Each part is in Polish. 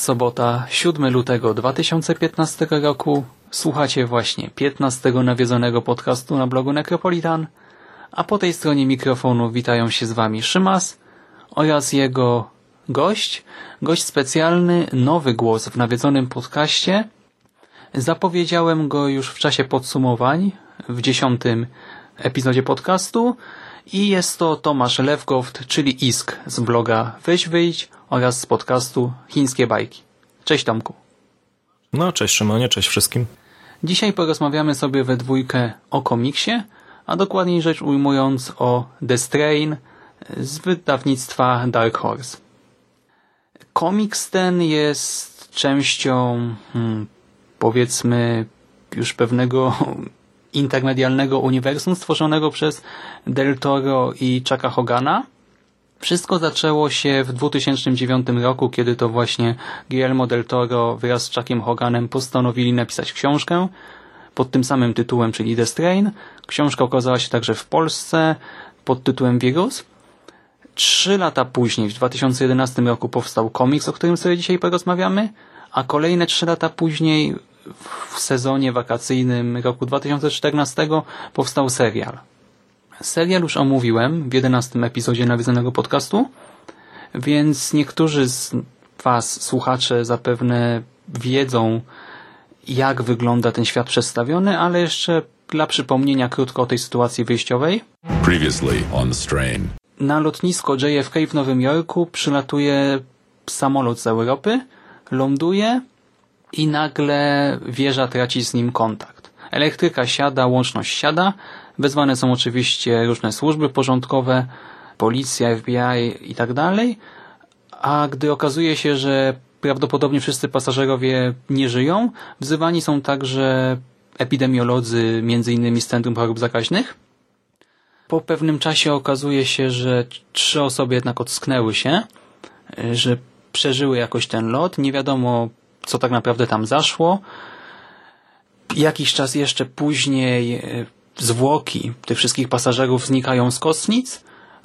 Sobota, 7 lutego 2015 roku. Słuchacie właśnie 15 nawiedzonego podcastu na blogu Necropolitan, a po tej stronie mikrofonu witają się z Wami Szymas oraz jego gość, gość specjalny, nowy głos w nawiedzonym podcaście. Zapowiedziałem go już w czasie podsumowań w dziesiątym epizodzie podcastu i jest to Tomasz Lewgoft, czyli Isk z bloga Weź Wyjdź oraz z podcastu Chińskie Bajki. Cześć Tomku. No, cześć Szymonie, cześć wszystkim. Dzisiaj porozmawiamy sobie we dwójkę o komiksie, a dokładniej rzecz ujmując o The Strain z wydawnictwa Dark Horse. Komiks ten jest częścią, hmm, powiedzmy, już pewnego intermedialnego uniwersum stworzonego przez Del Toro i Chucka Hogana. Wszystko zaczęło się w 2009 roku, kiedy to właśnie Guillermo del Toro wraz z Chuckiem Hoganem postanowili napisać książkę pod tym samym tytułem, czyli The Strain. Książka okazała się także w Polsce pod tytułem Wirus. Trzy lata później, w 2011 roku powstał komiks, o którym sobie dzisiaj porozmawiamy, a kolejne trzy lata później w sezonie wakacyjnym roku 2014 powstał serial. Serial już omówiłem w 11 epizodzie nawiązanego podcastu, więc niektórzy z Was, słuchacze, zapewne wiedzą, jak wygląda ten świat przedstawiony, ale jeszcze dla przypomnienia krótko o tej sytuacji wyjściowej. Previously on strain. Na lotnisko JFK w Nowym Jorku przylatuje samolot z Europy, ląduje i nagle wieża traci z nim kontakt. Elektryka siada, łączność siada, wezwane są oczywiście różne służby porządkowe, policja, FBI i tak dalej, a gdy okazuje się, że prawdopodobnie wszyscy pasażerowie nie żyją, wzywani są także epidemiolodzy, innymi z Centrum Chorób Zakaźnych. Po pewnym czasie okazuje się, że trzy osoby jednak ocknęły się, że przeżyły jakoś ten lot. Nie wiadomo, co tak naprawdę tam zaszło. Jakiś czas jeszcze później e, zwłoki tych wszystkich pasażerów znikają z kostnic,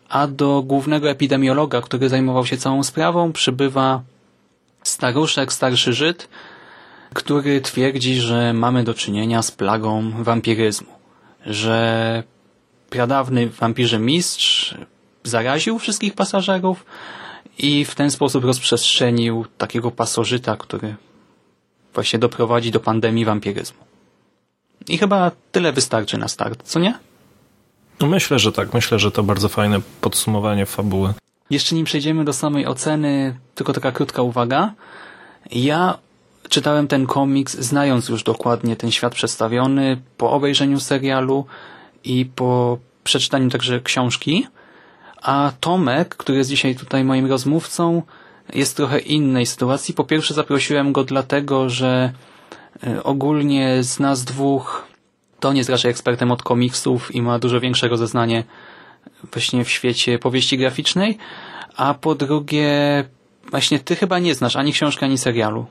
a do głównego epidemiologa, który zajmował się całą sprawą, przybywa staruszek, starszy Żyd, który twierdzi, że mamy do czynienia z plagą wampiryzmu, że pradawny wampirzy mistrz zaraził wszystkich pasażerów i w ten sposób rozprzestrzenił takiego pasożyta, który właśnie doprowadzi do pandemii wampiryzmu. I chyba tyle wystarczy na start, co nie? Myślę, że tak. Myślę, że to bardzo fajne podsumowanie fabuły. Jeszcze nim przejdziemy do samej oceny, tylko taka krótka uwaga. Ja czytałem ten komiks, znając już dokładnie ten świat przedstawiony, po obejrzeniu serialu i po przeczytaniu także książki. A Tomek, który jest dzisiaj tutaj moim rozmówcą, jest w trochę innej sytuacji. Po pierwsze zaprosiłem go dlatego, że ogólnie z nas dwóch nie jest raczej ekspertem od komiksów i ma dużo większe rozeznanie właśnie w świecie powieści graficznej, a po drugie właśnie ty chyba nie znasz ani książki, ani serialu.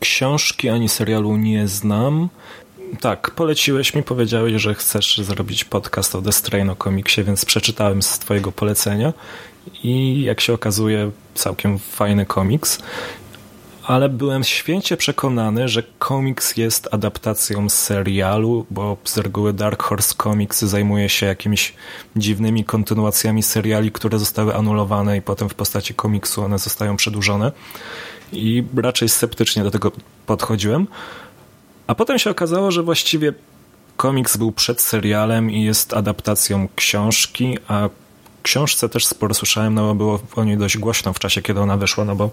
Książki ani serialu nie znam. Tak, poleciłeś mi, powiedziałeś, że chcesz zrobić podcast o The Strain o komiksie, więc przeczytałem z twojego polecenia i jak się okazuje całkiem fajny komiks. Ale byłem święcie przekonany, że komiks jest adaptacją serialu, bo z reguły Dark Horse Comics zajmuje się jakimiś dziwnymi kontynuacjami seriali, które zostały anulowane i potem w postaci komiksu one zostają przedłużone. I raczej sceptycznie do tego podchodziłem. A potem się okazało, że właściwie komiks był przed serialem i jest adaptacją książki, a książce też sporo słyszałem, no bo było o niej dość głośno w czasie, kiedy ona wyszła, no bo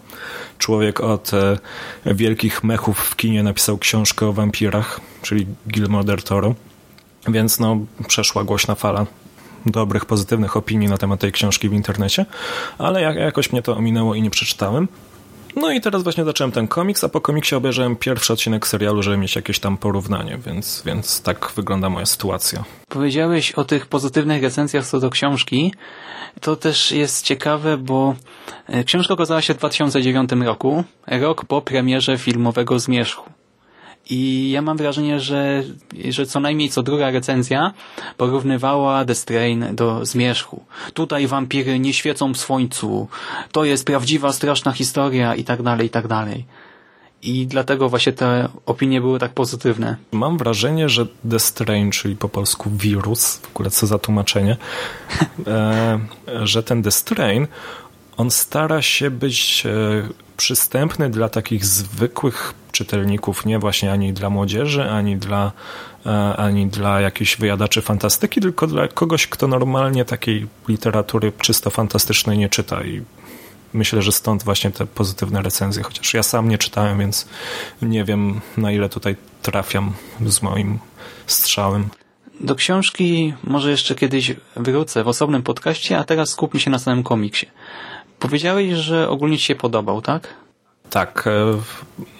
człowiek od e, wielkich mechów w kinie napisał książkę o wampirach, czyli Guillermo del Toro, więc no przeszła głośna fala dobrych, pozytywnych opinii na temat tej książki w internecie, ale jakoś mnie to ominęło i nie przeczytałem. No i teraz właśnie zacząłem ten komiks, a po komiksie obejrzałem pierwszy odcinek serialu, żeby mieć jakieś tam porównanie, więc, więc tak wygląda moja sytuacja. Powiedziałeś o tych pozytywnych recenzjach co do książki. To też jest ciekawe, bo e, książka okazała się w 2009 roku, rok po premierze filmowego Zmierzchu. I ja mam wrażenie, że, że co najmniej co druga recenzja porównywała The Strain do Zmierzchu. Tutaj wampiry nie świecą w słońcu, to jest prawdziwa, straszna historia i tak dalej, i tak dalej. I dlatego właśnie te opinie były tak pozytywne. Mam wrażenie, że The Strain, czyli po polsku wirus, w ogóle co za tłumaczenie, e, że ten The Strain, on stara się być e, przystępny dla takich zwykłych czytelników, nie właśnie ani dla młodzieży, ani dla, e, ani dla jakichś wyjadaczy fantastyki, tylko dla kogoś, kto normalnie takiej literatury czysto fantastycznej nie czyta i myślę, że stąd właśnie te pozytywne recenzje, chociaż ja sam nie czytałem, więc nie wiem na ile tutaj trafiam z moim strzałem. Do książki może jeszcze kiedyś wrócę w osobnym podcaście, a teraz skupmy się na samym komiksie. Powiedziałeś, że ogólnie Ci się podobał, tak? Tak. E,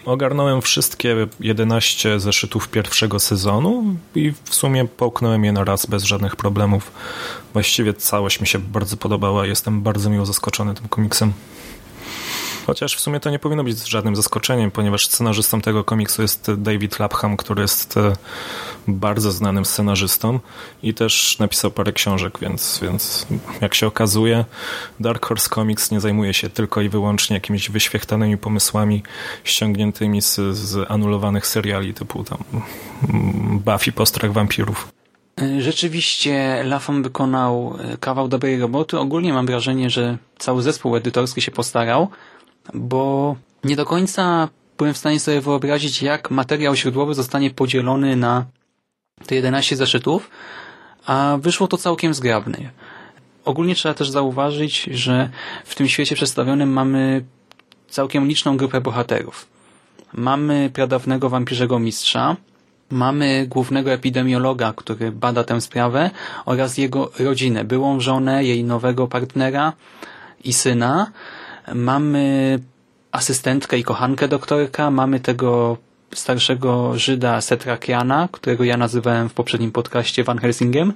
ogarnąłem wszystkie 11 zeszytów pierwszego sezonu i w sumie połknąłem je na raz bez żadnych problemów. Właściwie całość mi się bardzo podobała. Jestem bardzo miło zaskoczony tym komiksem. Chociaż w sumie to nie powinno być żadnym zaskoczeniem, ponieważ scenarzystą tego komiksu jest David Lapham, który jest e, bardzo znanym scenarzystą i też napisał parę książek, więc, więc jak się okazuje, Dark Horse Comics nie zajmuje się tylko i wyłącznie jakimiś wyświechtanymi pomysłami ściągniętymi z, z anulowanych seriali typu tam Buffy Postrach Wampirów. Rzeczywiście Lafon wykonał e, kawał dobrej roboty. Ogólnie mam wrażenie, że cały zespół edytorski się postarał bo nie do końca byłem w stanie sobie wyobrazić, jak materiał źródłowy zostanie podzielony na te 11 zeszytów, a wyszło to całkiem zgrabnie. Ogólnie trzeba też zauważyć, że w tym świecie przedstawionym mamy całkiem liczną grupę bohaterów. Mamy pradawnego wampirzego mistrza, mamy głównego epidemiologa, który bada tę sprawę oraz jego rodzinę, byłą żonę, jej nowego partnera i syna, mamy asystentkę i kochankę doktorka, mamy tego starszego Żyda Setrakiana, którego ja nazywałem w poprzednim podcaście Van Helsingiem,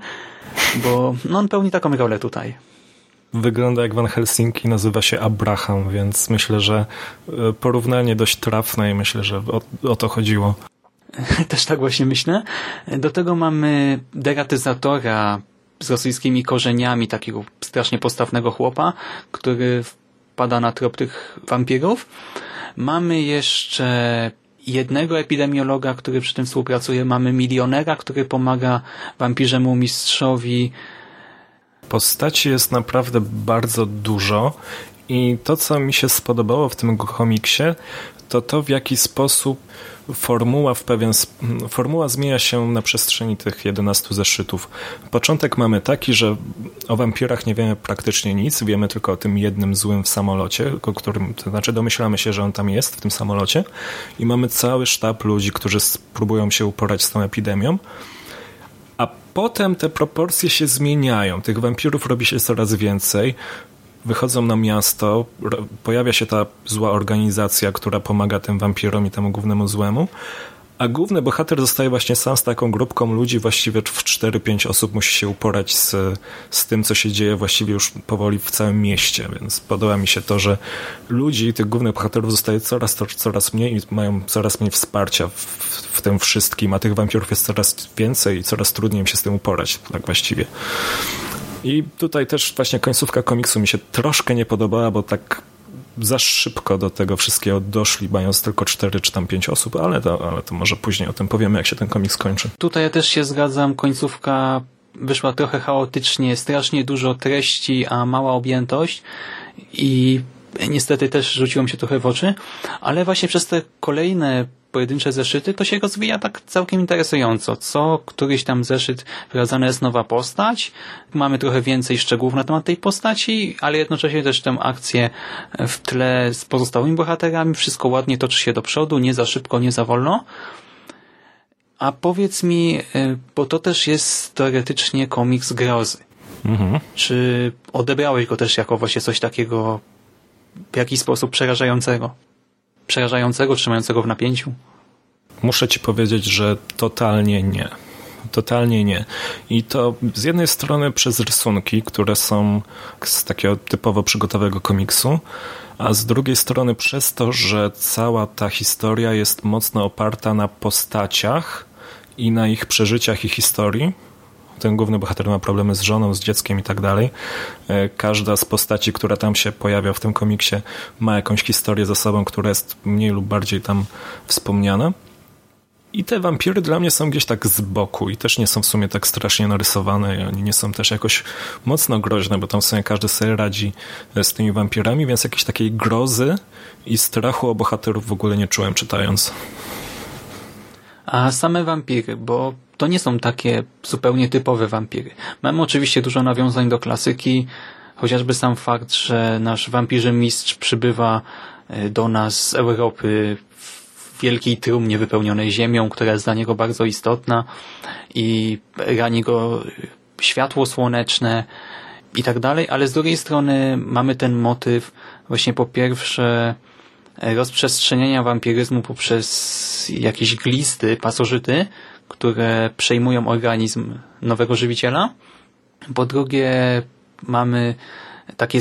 bo no, on pełni taką rolę tutaj. Wygląda jak Van Helsinki, nazywa się Abraham, więc myślę, że e, porównanie dość trafne i myślę, że o, o to chodziło. Też tak właśnie myślę. Do tego mamy deratyzatora z rosyjskimi korzeniami, takiego strasznie postawnego chłopa, który pada na trop tych wampirów. Mamy jeszcze jednego epidemiologa, który przy tym współpracuje. Mamy milionera, który pomaga wampirzemu mistrzowi. Postaci jest naprawdę bardzo dużo i to, co mi się spodobało w tym komiksie, to to, w jaki sposób formuła w pewien formuła zmienia się na przestrzeni tych 11 zeszytów. Początek mamy taki, że o wampirach nie wiemy praktycznie nic, wiemy tylko o tym jednym złym w samolocie, o którym, to znaczy domyślamy się, że on tam jest w tym samolocie i mamy cały sztab ludzi, którzy spróbują się uporać z tą epidemią. A potem te proporcje się zmieniają. Tych wampirów robi się coraz więcej wychodzą na miasto, pojawia się ta zła organizacja, która pomaga tym wampirom i temu głównemu złemu, a główny bohater zostaje właśnie sam z taką grupką ludzi, właściwie w 4-5 osób musi się uporać z, z tym, co się dzieje właściwie już powoli w całym mieście, więc podoba mi się to, że ludzi, tych głównych bohaterów zostaje coraz, coraz mniej i mają coraz mniej wsparcia w, w tym wszystkim, a tych wampirów jest coraz więcej i coraz trudniej im się z tym uporać, tak właściwie. I tutaj też właśnie końcówka komiksu mi się troszkę nie podobała, bo tak za szybko do tego wszystkiego doszli, mając tylko cztery czy tam pięć osób, ale to, ale to może później o tym powiemy, jak się ten komiks skończy. Tutaj ja też się zgadzam, końcówka wyszła trochę chaotycznie, strasznie dużo treści, a mała objętość i niestety też rzuciło mi się trochę w oczy, ale właśnie przez te kolejne pojedyncze zeszyty, to się rozwija tak całkiem interesująco. Co któryś tam zeszyt wprowadzana jest nowa postać, mamy trochę więcej szczegółów na temat tej postaci, ale jednocześnie też tę akcję w tle z pozostałymi bohaterami, wszystko ładnie toczy się do przodu, nie za szybko, nie za wolno. A powiedz mi, y, bo to też jest teoretycznie komiks grozy. Mhm. Czy odebrałeś go też jako właśnie coś takiego w jakiś sposób przerażającego? Przerażającego, trzymającego w napięciu? Muszę ci powiedzieć, że totalnie nie. Totalnie nie. I to z jednej strony przez rysunki, które są z takiego typowo przygotowego komiksu, a z drugiej strony przez to, że cała ta historia jest mocno oparta na postaciach i na ich przeżyciach i historii. Ten główny bohater ma problemy z żoną, z dzieckiem i tak dalej. E, każda z postaci, która tam się pojawia w tym komiksie, ma jakąś historię za sobą, która jest mniej lub bardziej tam wspomniana. I te wampiry dla mnie są gdzieś tak z boku i też nie są w sumie tak strasznie narysowane i oni nie są też jakoś mocno groźne, bo tam w sumie każdy sobie radzi z tymi wampirami, więc jakiejś takiej grozy i strachu o bohaterów w ogóle nie czułem czytając. A same wampiry, bo to nie są takie zupełnie typowe wampiry. Mamy oczywiście dużo nawiązań do klasyki, chociażby sam fakt, że nasz wampirzy mistrz przybywa e, do nas z Europy w wielkiej trumnie wypełnionej ziemią, która jest dla niego bardzo istotna i rani go światło słoneczne i tak dalej, ale z drugiej strony mamy ten motyw właśnie po pierwsze rozprzestrzeniania wampiryzmu poprzez jakieś glisty, pasożyty, które przejmują organizm nowego żywiciela. Po drugie mamy takie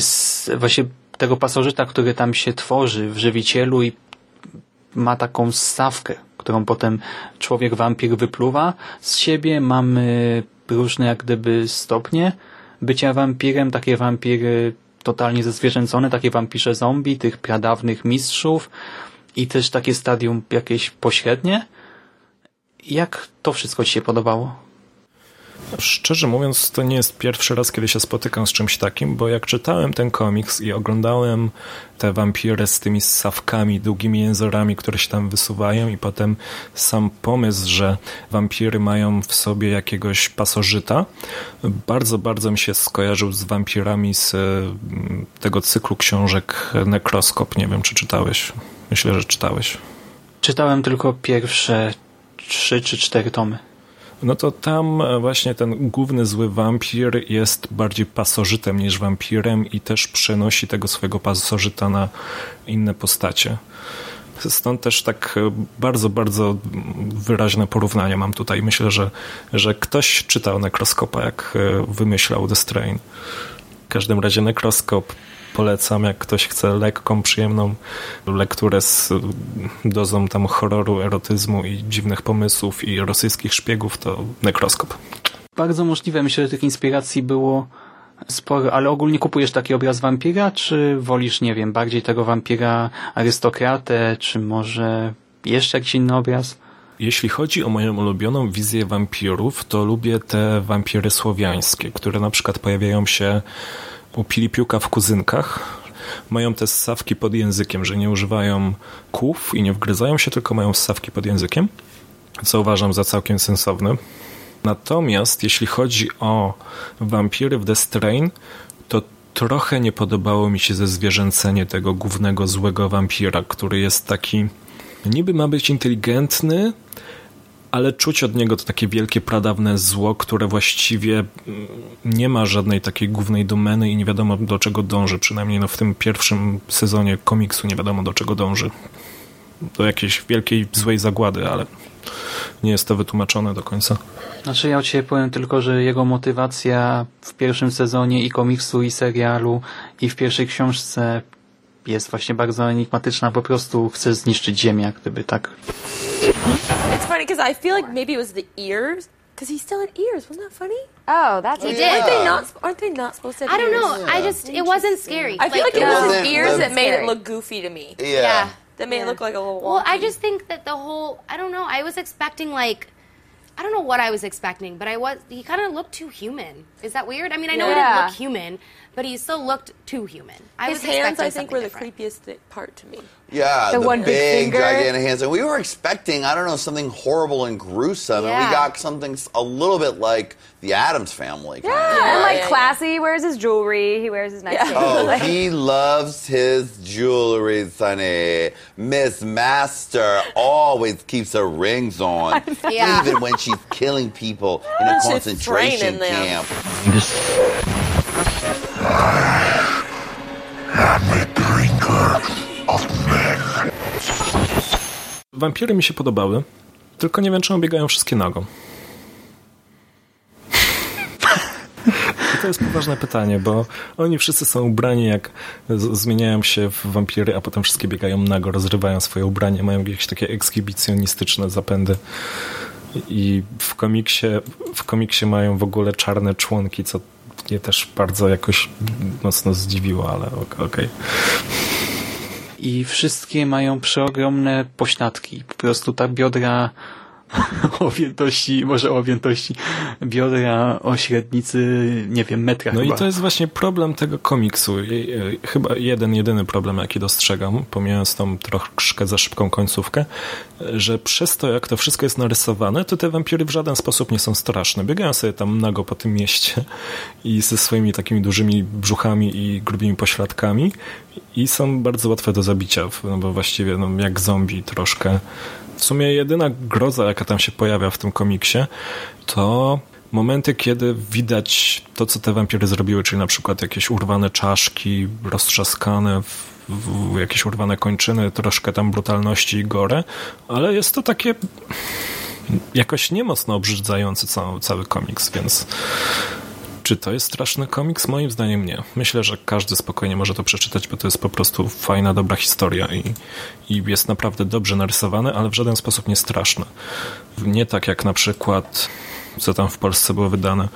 właśnie tego pasożyta, który tam się tworzy w żywicielu i ma taką ssawkę, którą potem człowiek wampir wypluwa z siebie. Mamy różne jak gdyby stopnie bycia wampirem, takie wampiry totalnie zezwierzęcone, takie wampirze zombie, tych pradawnych mistrzów i też takie stadium jakieś pośrednie. Jak to wszystko Ci się podobało? Szczerze mówiąc, to nie jest pierwszy raz, kiedy się spotykam z czymś takim, bo jak czytałem ten komiks i oglądałem te wampiry z tymi sawkami, długimi jęzorami, które się tam wysuwają i potem sam pomysł, że wampiry mają w sobie jakiegoś pasożyta, bardzo, bardzo mi się skojarzył z wampirami z mm, tego cyklu książek Nekroskop. Nie wiem, czy czytałeś. Myślę, że czytałeś. Czytałem tylko pierwsze trzy czy cztery tomy no to tam e, właśnie ten główny zły wampir jest bardziej pasożytem niż wampirem i też przenosi tego swojego pasożyta na inne postacie. Stąd też tak e, bardzo, bardzo wyraźne porównanie mam tutaj. Myślę, że, że ktoś czytał Nekroskopa, jak e, wymyślał The Strain. W każdym razie Nekroskop polecam, jak ktoś chce lekką, przyjemną lekturę z dozą tam horroru, erotyzmu i dziwnych pomysłów i rosyjskich szpiegów, to nekroskop. Bardzo możliwe. Myślę, że tych inspiracji było sporo, ale ogólnie kupujesz taki obraz wampira, czy wolisz, nie wiem, bardziej tego wampira arystokratę, czy może jeszcze jakiś inny obraz? Jeśli chodzi o moją ulubioną wizję wampirów, to lubię te wampiry słowiańskie, które na przykład pojawiają się u Pilipiuka w kuzynkach mają te ssawki pod językiem, że nie używają kłów i nie wgryzają się, tylko mają ssawki pod językiem, co uważam za całkiem sensowne. Natomiast jeśli chodzi o wampiry w The Strain, to trochę nie podobało mi się ze zwierzęcenie tego głównego złego wampira, który jest taki niby ma być inteligentny, ale czuć od niego to takie wielkie, pradawne zło, które właściwie mm, nie ma żadnej takiej głównej domeny i nie wiadomo do czego dąży. Przynajmniej no w tym pierwszym sezonie komiksu nie wiadomo do czego dąży. Do jakiejś wielkiej, złej zagłady, ale nie jest to wytłumaczone do końca. Znaczy ja Cię powiem tylko, że jego motywacja w pierwszym sezonie i komiksu, i serialu, i w pierwszej książce jest właśnie bardzo enigmatyczna. Po prostu chce zniszczyć Ziemię, gdyby tak It's funny because I feel like maybe it was the ears Because he still had ears. Wasn't that funny? Oh, that's He a- did. Aren't they not? Aren't they not supposed to? Have I don't ears? know. I just it wasn't scary. I feel like, it, it was his ears that made Scary. it look goofy to me. Yeah. yeah. That made it look like a little. Well, I wonky. just think that the whole I don't know. I was expecting like I don't know what I was expecting, but I was he kind of looked too human. Is that weird? I mean, I know he Yeah. didn't look human, but he still looked too human. I his was hands, I think, were the different. creepiest thi- part to me. Yeah, The the, one big big, gigantic hands. And we were expecting, I don't know, something horrible and gruesome. And we got something a little bit like the Adams family. kind of, Yeah, and like classy. He wears his jewelry. He wears his nice Yeah. Oh, Like- he loves his jewelry, Sonny. Miss Master always keeps her rings on, Yeah. even when she's killing people in a She's concentration training them. Wampiry mi się podobały, tylko nie wiem, czy biegają wszystkie nago. I to jest poważne pytanie, bo oni wszyscy są ubrani jak zmieniają się w wampiry, a potem wszystkie biegają nago, rozrywają swoje ubranie, mają jakieś takie ekshibicjonistyczne zapędy. I w komiksie, w komiksie mają w ogóle czarne członki, co mnie też bardzo jakoś mocno zdziwiło, ale ok- okej. I wszystkie mają przeogromne pośladki. Po prostu ta biodra o objętości, może o objętości biodra o średnicy, nie wiem, metra No chyba. i to jest właśnie problem tego komiksu. E, Chyba jeden, jedyny problem, jaki dostrzegam, pomijając tą troszkę za szybką końcówkę, że przez to, jak to wszystko jest narysowane, to te wampiry w żaden sposób nie są straszne. Biegają sobie tam nago po tym mieście i ze swoimi takimi dużymi brzuchami i grubimi pośladkami i są bardzo łatwe do zabicia, no bo właściwie no, jak zombie troszkę. W sumie jedyna groza, jaka tam się pojawia w tym komiksie, to momenty, kiedy widać to, co te wampiry zrobiły, czyli na przykład jakieś urwane czaszki, roztrzaskane, w, jakieś urwane kończyny, troszkę tam brutalności i gore, ale jest to takie jakoś niemocno obrzydzający cały, cały komiks, więc czy to jest straszny komiks? Moim zdaniem nie. Myślę, że każdy spokojnie może to przeczytać, bo to jest po prostu fajna, dobra historia i, i jest naprawdę dobrze narysowane, ale w żaden sposób nie straszne. Nie tak jak na przykład, co tam w Polsce było wydane.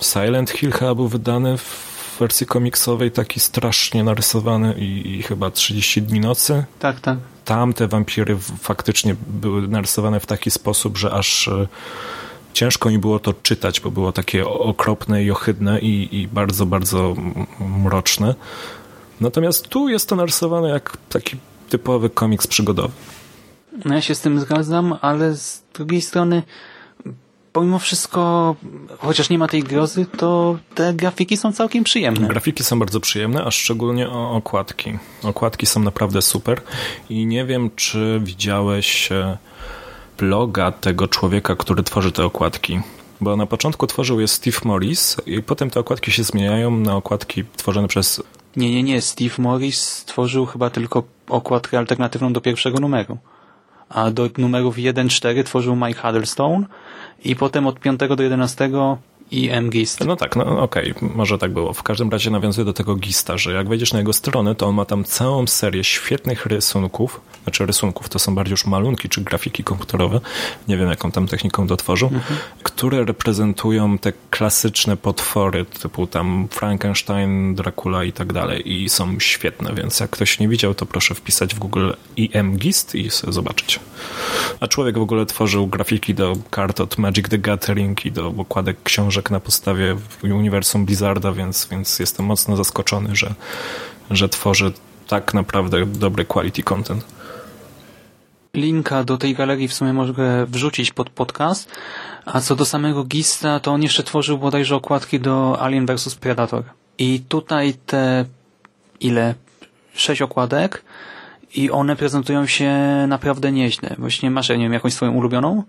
Silent Hill chyba był wydany w wersji komiksowej, taki strasznie narysowany i, i chyba 30 dni nocy. Tak, tak. Tam te wampiry faktycznie były narysowane w taki sposób, że aż e, ciężko mi było to czytać, bo było takie okropne i ohydne i, i bardzo, bardzo mroczne. Natomiast tu jest to narysowane jak taki typowy komiks przygodowy. No ja się z tym zgadzam, ale z drugiej strony pomimo wszystko, chociaż nie ma tej grozy, to te grafiki są całkiem przyjemne. Grafiki są bardzo przyjemne, a szczególnie okładki. Okładki są naprawdę super i nie wiem, czy widziałeś e, bloga tego człowieka, który tworzy te okładki. Bo na początku tworzył je Steve Morris i potem te okładki się zmieniają na okładki tworzone przez... Nie, nie, nie. Steve Morris stworzył chyba tylko okładkę alternatywną do pierwszego numeru. A do numerów 1-4 tworzył Mike Huddlestone i potem od 5 do 11 i M. Gist. No tak, no okej, może tak było. W każdym razie nawiązuje do tego Gista, że jak wejdziesz na jego stronę, to on ma tam całą serię świetnych rysunków, znaczy rysunków, to są bardziej już malunki czy grafiki komputerowe, nie wiem jaką tam techniką dotworzył, które reprezentują te klasyczne potwory, typu tam Frankenstein, Dracula i tak dalej i są świetne, więc jak ktoś nie widział, to proszę wpisać w Google IM Gist i sobie zobaczyć. A człowiek w ogóle tworzył grafiki do kart od Magic the Gathering i do okładek książek na podstawie uniwersum Blizzarda, więc, więc jestem mocno zaskoczony, że, że tworzy tak naprawdę dobry quality content. Linka do tej galerii w sumie mogę wrzucić pod podcast. A co do samego Gista, to on jeszcze tworzył bodajże okładki do Alien vs Predator. I tutaj te ile? Sześć okładek i one prezentują się naprawdę nieźle. Właśnie masz, nie wiem, jakąś swoją ulubioną?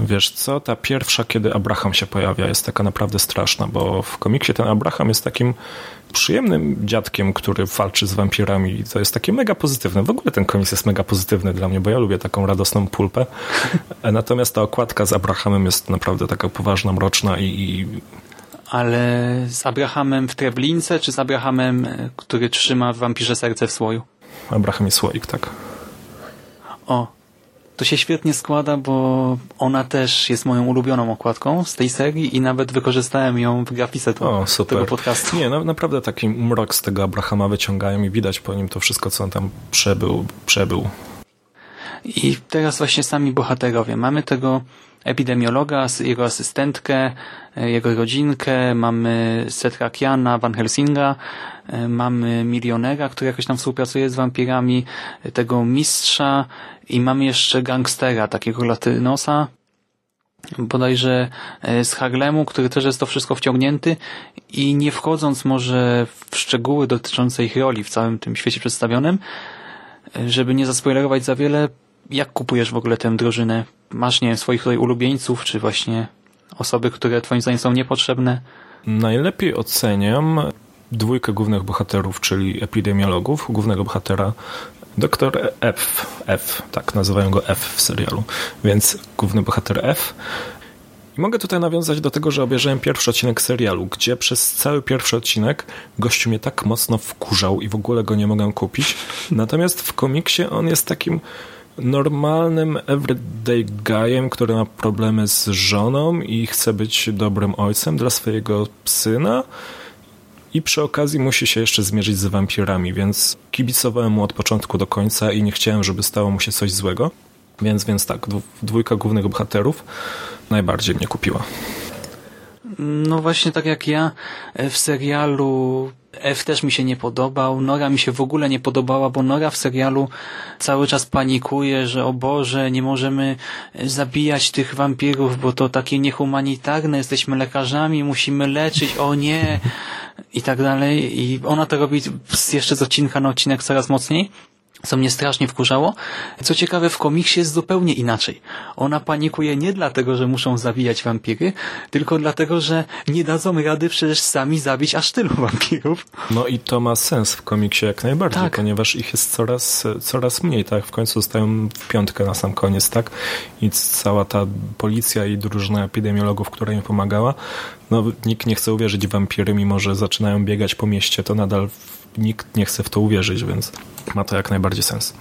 Wiesz co, ta pierwsza, kiedy Abraham się pojawia, jest taka naprawdę straszna, bo w komiksie ten Abraham jest takim przyjemnym dziadkiem, który walczy z wampirami i to jest takie mega pozytywne. W ogóle ten komiks jest mega pozytywny dla mnie, bo ja lubię taką radosną pulpę. Natomiast ta okładka z Abrahamem jest naprawdę taka poważna, mroczna i, i Ale z Abrahamem w Treblince, czy z Abrahamem, e, który trzyma wampirze serce w słoju? Abraham jest słoik, tak. O, To się świetnie składa, bo ona też jest moją ulubioną okładką z tej serii i nawet wykorzystałem ją w grafice to, O, super. tego podcastu. Nie, no, naprawdę taki mrok z tego Abrahama wyciągają i widać po nim to wszystko, co on tam przebył. przebył. I teraz właśnie sami bohaterowie. Mamy tego epidemiologa, jego asystentkę, e, jego rodzinkę, mamy Setrakiana, Van Helsinga, e, mamy milionera, który jakoś tam współpracuje z wampirami, e, tego mistrza i mamy jeszcze gangstera, takiego latynosa, bodajże e, z Harlemu, który też jest to wszystko wciągnięty i nie wchodząc może w szczegóły dotyczące ich roli w całym tym świecie przedstawionym, e, żeby nie zaspoilerować za wiele, jak kupujesz w ogóle tę drużynę? Masz, nie wiem, swoich tutaj ulubieńców, czy właśnie osoby, które twoim zdaniem są niepotrzebne? Najlepiej oceniam dwójkę głównych bohaterów, czyli epidemiologów, głównego bohatera doktor F, F, tak nazywają go F w serialu, więc główny bohater F. I mogę tutaj nawiązać do tego, że obejrzałem pierwszy odcinek serialu, gdzie przez cały pierwszy odcinek gościu mnie tak mocno wkurzał i w ogóle go nie mogę kupić. Natomiast w komiksie on jest takim normalnym everyday guyem, który ma problemy z żoną i chce być dobrym ojcem dla swojego syna i przy okazji musi się jeszcze zmierzyć z wampirami, więc kibicowałem mu od początku do końca i nie chciałem, żeby stało mu się coś złego. Więc, więc tak, dwójka głównych bohaterów najbardziej mnie kupiła. No właśnie tak jak ja e, w serialu F też mi się nie podobał, Nora mi się w ogóle nie podobała, bo Nora w serialu cały czas panikuje, że o Boże, nie możemy e, zabijać tych wampirów, bo to takie niehumanitarne, jesteśmy lekarzami, musimy leczyć, o nie i tak dalej i ona to robi z- jeszcze z odcinka na odcinek coraz mocniej co mnie strasznie wkurzało. Co ciekawe, w komiksie jest zupełnie inaczej. Ona panikuje nie dlatego, że muszą zabijać wampiry, tylko dlatego, że nie dadzą rady przecież sami zabić aż tylu wampirów. No i to ma sens w komiksie jak najbardziej, Tak. ponieważ ich jest coraz, coraz mniej, tak? W końcu zostają w piątkę na sam koniec, tak? I cała ta policja i drużyna epidemiologów, która im pomagała, no nikt nie chce uwierzyć w wampiry, mimo że zaczynają biegać po mieście, to nadal nikt nie chce w to uwierzyć, więc ma to jak najbardziej sens.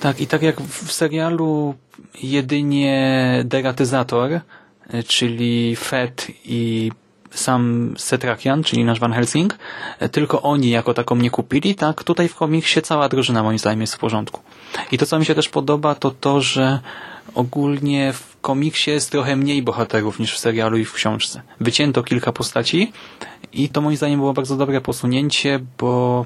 Tak, i tak jak w serialu jedynie deratyzator, e, czyli Fett i sam Setrakian, czyli nasz Van Helsing, e, tylko oni jako taką nie kupili, tak tutaj w komiksie cała drużyna moim zdaniem jest w porządku. I to, co mi się też podoba, to to, że ogólnie w komiksie jest trochę mniej bohaterów niż w serialu i w książce. Wycięto kilka postaci i to moim zdaniem było bardzo dobre posunięcie, bo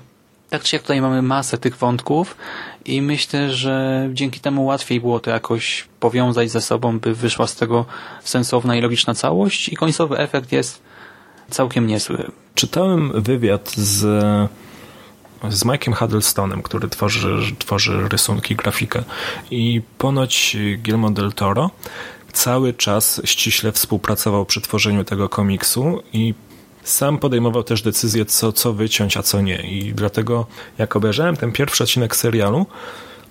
tak czy jak tutaj mamy masę tych wątków i myślę, że dzięki temu łatwiej było to jakoś powiązać ze sobą, by wyszła z tego sensowna i logiczna całość i końcowy efekt jest całkiem niezły. Czytałem wywiad z, z Mike'em Huddlestonem, który tworzy, tworzy rysunki, grafikę i ponoć Guillermo del Toro cały czas ściśle współpracował przy tworzeniu tego komiksu i sam podejmował też decyzję, co, co wyciąć, a co nie. I dlatego, jak obejrzałem ten pierwszy odcinek serialu,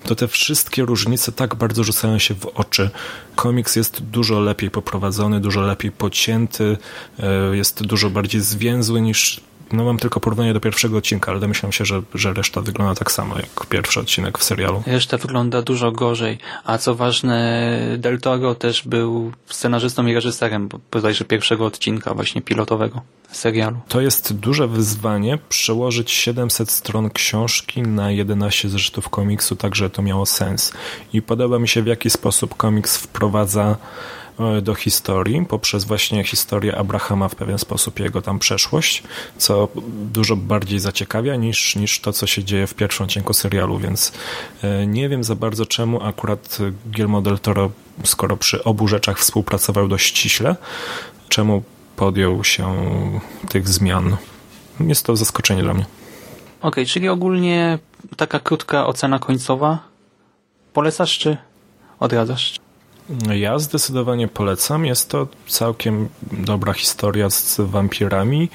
to te wszystkie różnice tak bardzo rzucają się w oczy. Komiks jest dużo lepiej poprowadzony, dużo lepiej pocięty, e, jest dużo bardziej zwięzły niż. No mam tylko porównanie do pierwszego odcinka, ale domyślam się, że, że reszta wygląda tak samo jak pierwszy odcinek w serialu. Reszta wygląda dużo gorzej, a co ważne, Del Toro też był scenarzystą i reżyserem bo- bodajże pierwszego odcinka właśnie pilotowego serialu. To jest duże wyzwanie przełożyć 700 stron książki na 11 zeszytów komiksu, tak że to miało sens. I podoba mi się w jaki sposób komiks wprowadza do historii, poprzez właśnie historię Abrahama w pewien sposób, jego tam przeszłość, co dużo bardziej zaciekawia niż, niż to, co się dzieje w pierwszym odcinku serialu, więc e, nie wiem za bardzo czemu akurat Guillermo del Toro, skoro przy obu rzeczach współpracował dość ściśle, czemu podjął się tych zmian. Jest to zaskoczenie dla mnie. Okej, czyli ogólnie taka krótka ocena końcowa. Polecasz czy odradzasz? Ja zdecydowanie polecam. Jest to całkiem dobra historia z wampirami,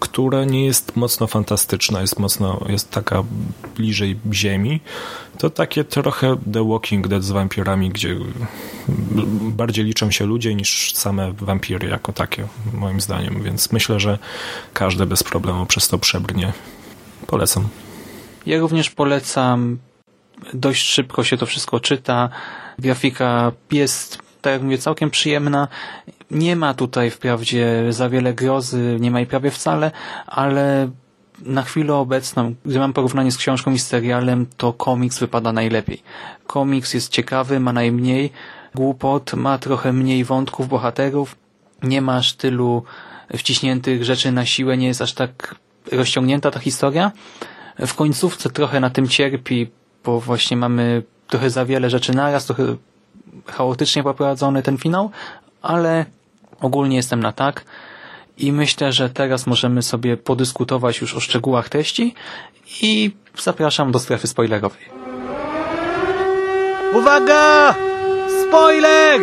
która nie jest mocno fantastyczna, jest mocno, jest taka bliżej ziemi. To takie trochę The Walking Dead z wampirami, gdzie bardziej liczą się ludzie niż same wampiry jako takie, moim zdaniem. Więc myślę, że każdy bez problemu przez to przebrnie. Polecam. Ja również polecam dość szybko się to wszystko czyta. Grafika jest, tak jak mówię, całkiem przyjemna. Nie ma tutaj wprawdzie za wiele grozy, nie ma jej prawie wcale, ale na chwilę obecną, gdy mam porównanie z książką i serialem, to komiks wypada najlepiej. Komiks jest ciekawy, ma najmniej głupot, ma trochę mniej wątków, bohaterów, nie masz tylu wciśniętych rzeczy na siłę, nie jest aż tak rozciągnięta ta historia. W końcówce trochę na tym cierpi, bo właśnie mamy trochę za wiele rzeczy naraz, trochę chaotycznie poprowadzony ten finał, ale ogólnie jestem na tak i myślę, że teraz możemy sobie podyskutować już o szczegółach treści i zapraszam do strefy spoilerowej. Uwaga! Spoiler!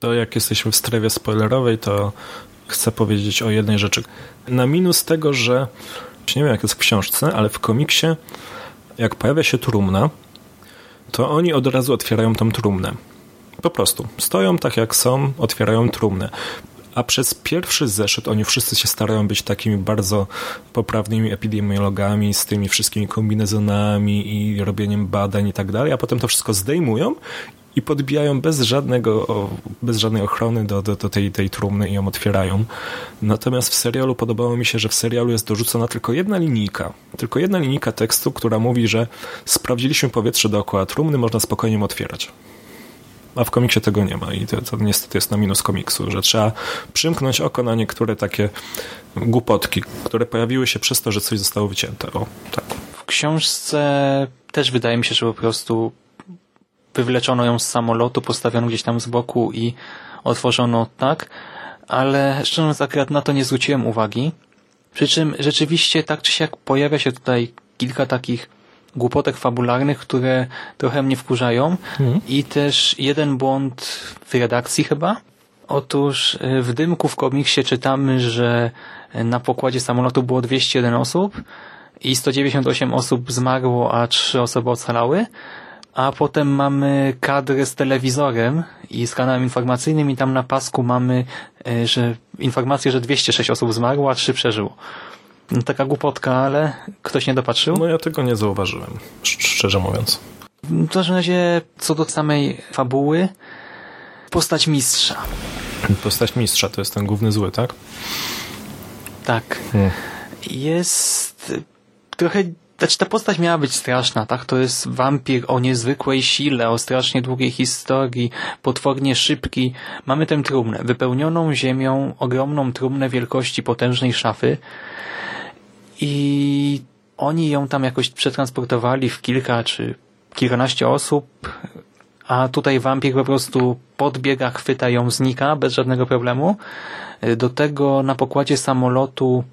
To jak jesteśmy w strefie spoilerowej, to chcę powiedzieć o jednej rzeczy. Na minus tego, że nie wiem jak jest w książce, ale w komiksie jak pojawia się trumna, to oni od razu otwierają tą trumnę. Po prostu. Stoją tak jak są, otwierają trumnę. A przez pierwszy zeszyt oni wszyscy się starają być takimi bardzo poprawnymi epidemiologami z tymi wszystkimi kombinezonami i robieniem badań i tak dalej, a potem to wszystko zdejmują i podbijają bez, żadnego, bez żadnej ochrony do, do, do tej, tej trumny i ją otwierają. Natomiast w serialu podobało mi się, że w serialu jest dorzucona tylko jedna linijka. Tylko jedna linijka tekstu, która mówi, że sprawdziliśmy powietrze dookoła trumny, można spokojnie ją otwierać. A w komiksie tego nie ma i to, to niestety jest na minus komiksu, że trzeba przymknąć oko na niektóre takie głupotki, które pojawiły się przez to, że coś zostało wycięte. O, tak. W książce też wydaje mi się, że po prostu wywleczono ją z samolotu, postawiono gdzieś tam z boku i otworzono tak, ale szczerze mówiąc akurat na to nie zwróciłem uwagi. Przy czym rzeczywiście tak czy siak pojawia się tutaj kilka takich głupotek fabularnych, które trochę mnie wkurzają Mhm. i też jeden błąd w redakcji chyba. Otóż y, w Dymku w komiksie czytamy, że na pokładzie samolotu było 201 osób i 198 osób zmarło, a 3 osoby ocalały. A potem mamy kadrę z telewizorem i z kanałem informacyjnym i tam na pasku mamy y, że informację, że 206 osób zmarło, a 3 przeżyło. No, taka głupotka, ale ktoś nie dopatrzył. No ja tego nie zauważyłem, sz- szczerze mówiąc. W każdym razie, co do samej fabuły, postać mistrza. Postać mistrza to jest ten główny zły, tak? Tak. Hmm. Jest trochę... Znaczy ta postać miała być straszna, tak? To jest wampir o niezwykłej sile, o strasznie długiej historii, potwornie szybki. Mamy tę trumnę, wypełnioną ziemią, ogromną trumnę wielkości potężnej szafy i oni ją tam jakoś przetransportowali w kilka czy kilkanaście osób, a tutaj wampir po prostu podbiega, chwyta ją, znika bez żadnego problemu. Do tego na pokładzie samolotu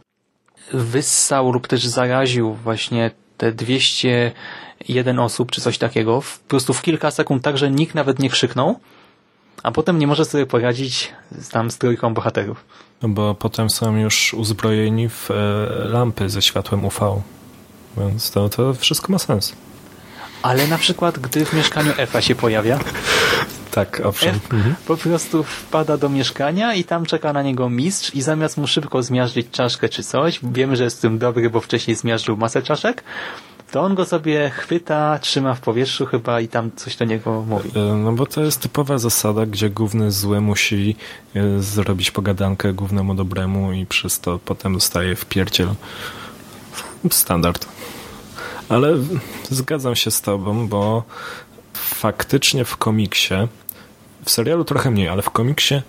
wyssał lub też zaraził właśnie te 201 osób, czy coś takiego, w, po prostu w kilka sekund tak, że nikt nawet nie krzyknął, a potem nie może sobie poradzić z, tam z trójką bohaterów. No bo potem są już uzbrojeni w e, lampy ze światłem UV. Więc to, to wszystko ma sens. Ale na przykład, gdy w mieszkaniu Efa się pojawia, Tak, owszem. F po prostu wpada do mieszkania i tam czeka na niego mistrz i zamiast mu szybko zmiażdżyć czaszkę czy coś, wiemy, że jest w tym dobry, bo wcześniej zmiażdżył masę czaszek, to on go sobie chwyta, trzyma w powietrzu chyba i tam coś do niego mówi. E, No bo to jest typowa zasada, gdzie główny zły musi e, zrobić pogadankę głównemu dobremu i przez to potem dostaje w pierdziel. Standard. Ale zgadzam się z tobą, bo faktycznie w komiksie, w serialu trochę mniej, ale w komiksie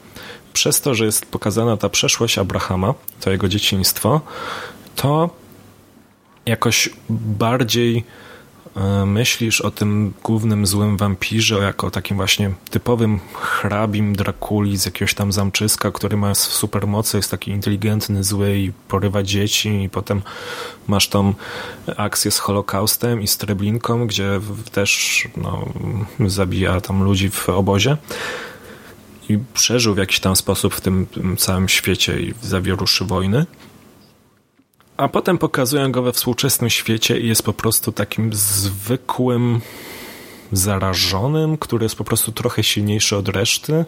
przez to, że jest pokazana ta przeszłość Abrahama, to jego dzieciństwo, to jakoś bardziej myślisz o tym głównym złym wampirze jako takim właśnie typowym hrabim Drakuli z jakiegoś tam zamczyska, który ma supermoce, jest taki inteligentny, zły i porywa dzieci i potem masz tą akcję z Holokaustem i z Treblinką, gdzie też no, zabija tam ludzi w obozie i przeżył w jakiś tam sposób w tym, całym świecie i zawieruszy wojny. A potem pokazują go we współczesnym świecie i jest po prostu takim zwykłym zarażonym, który jest po prostu trochę silniejszy od reszty.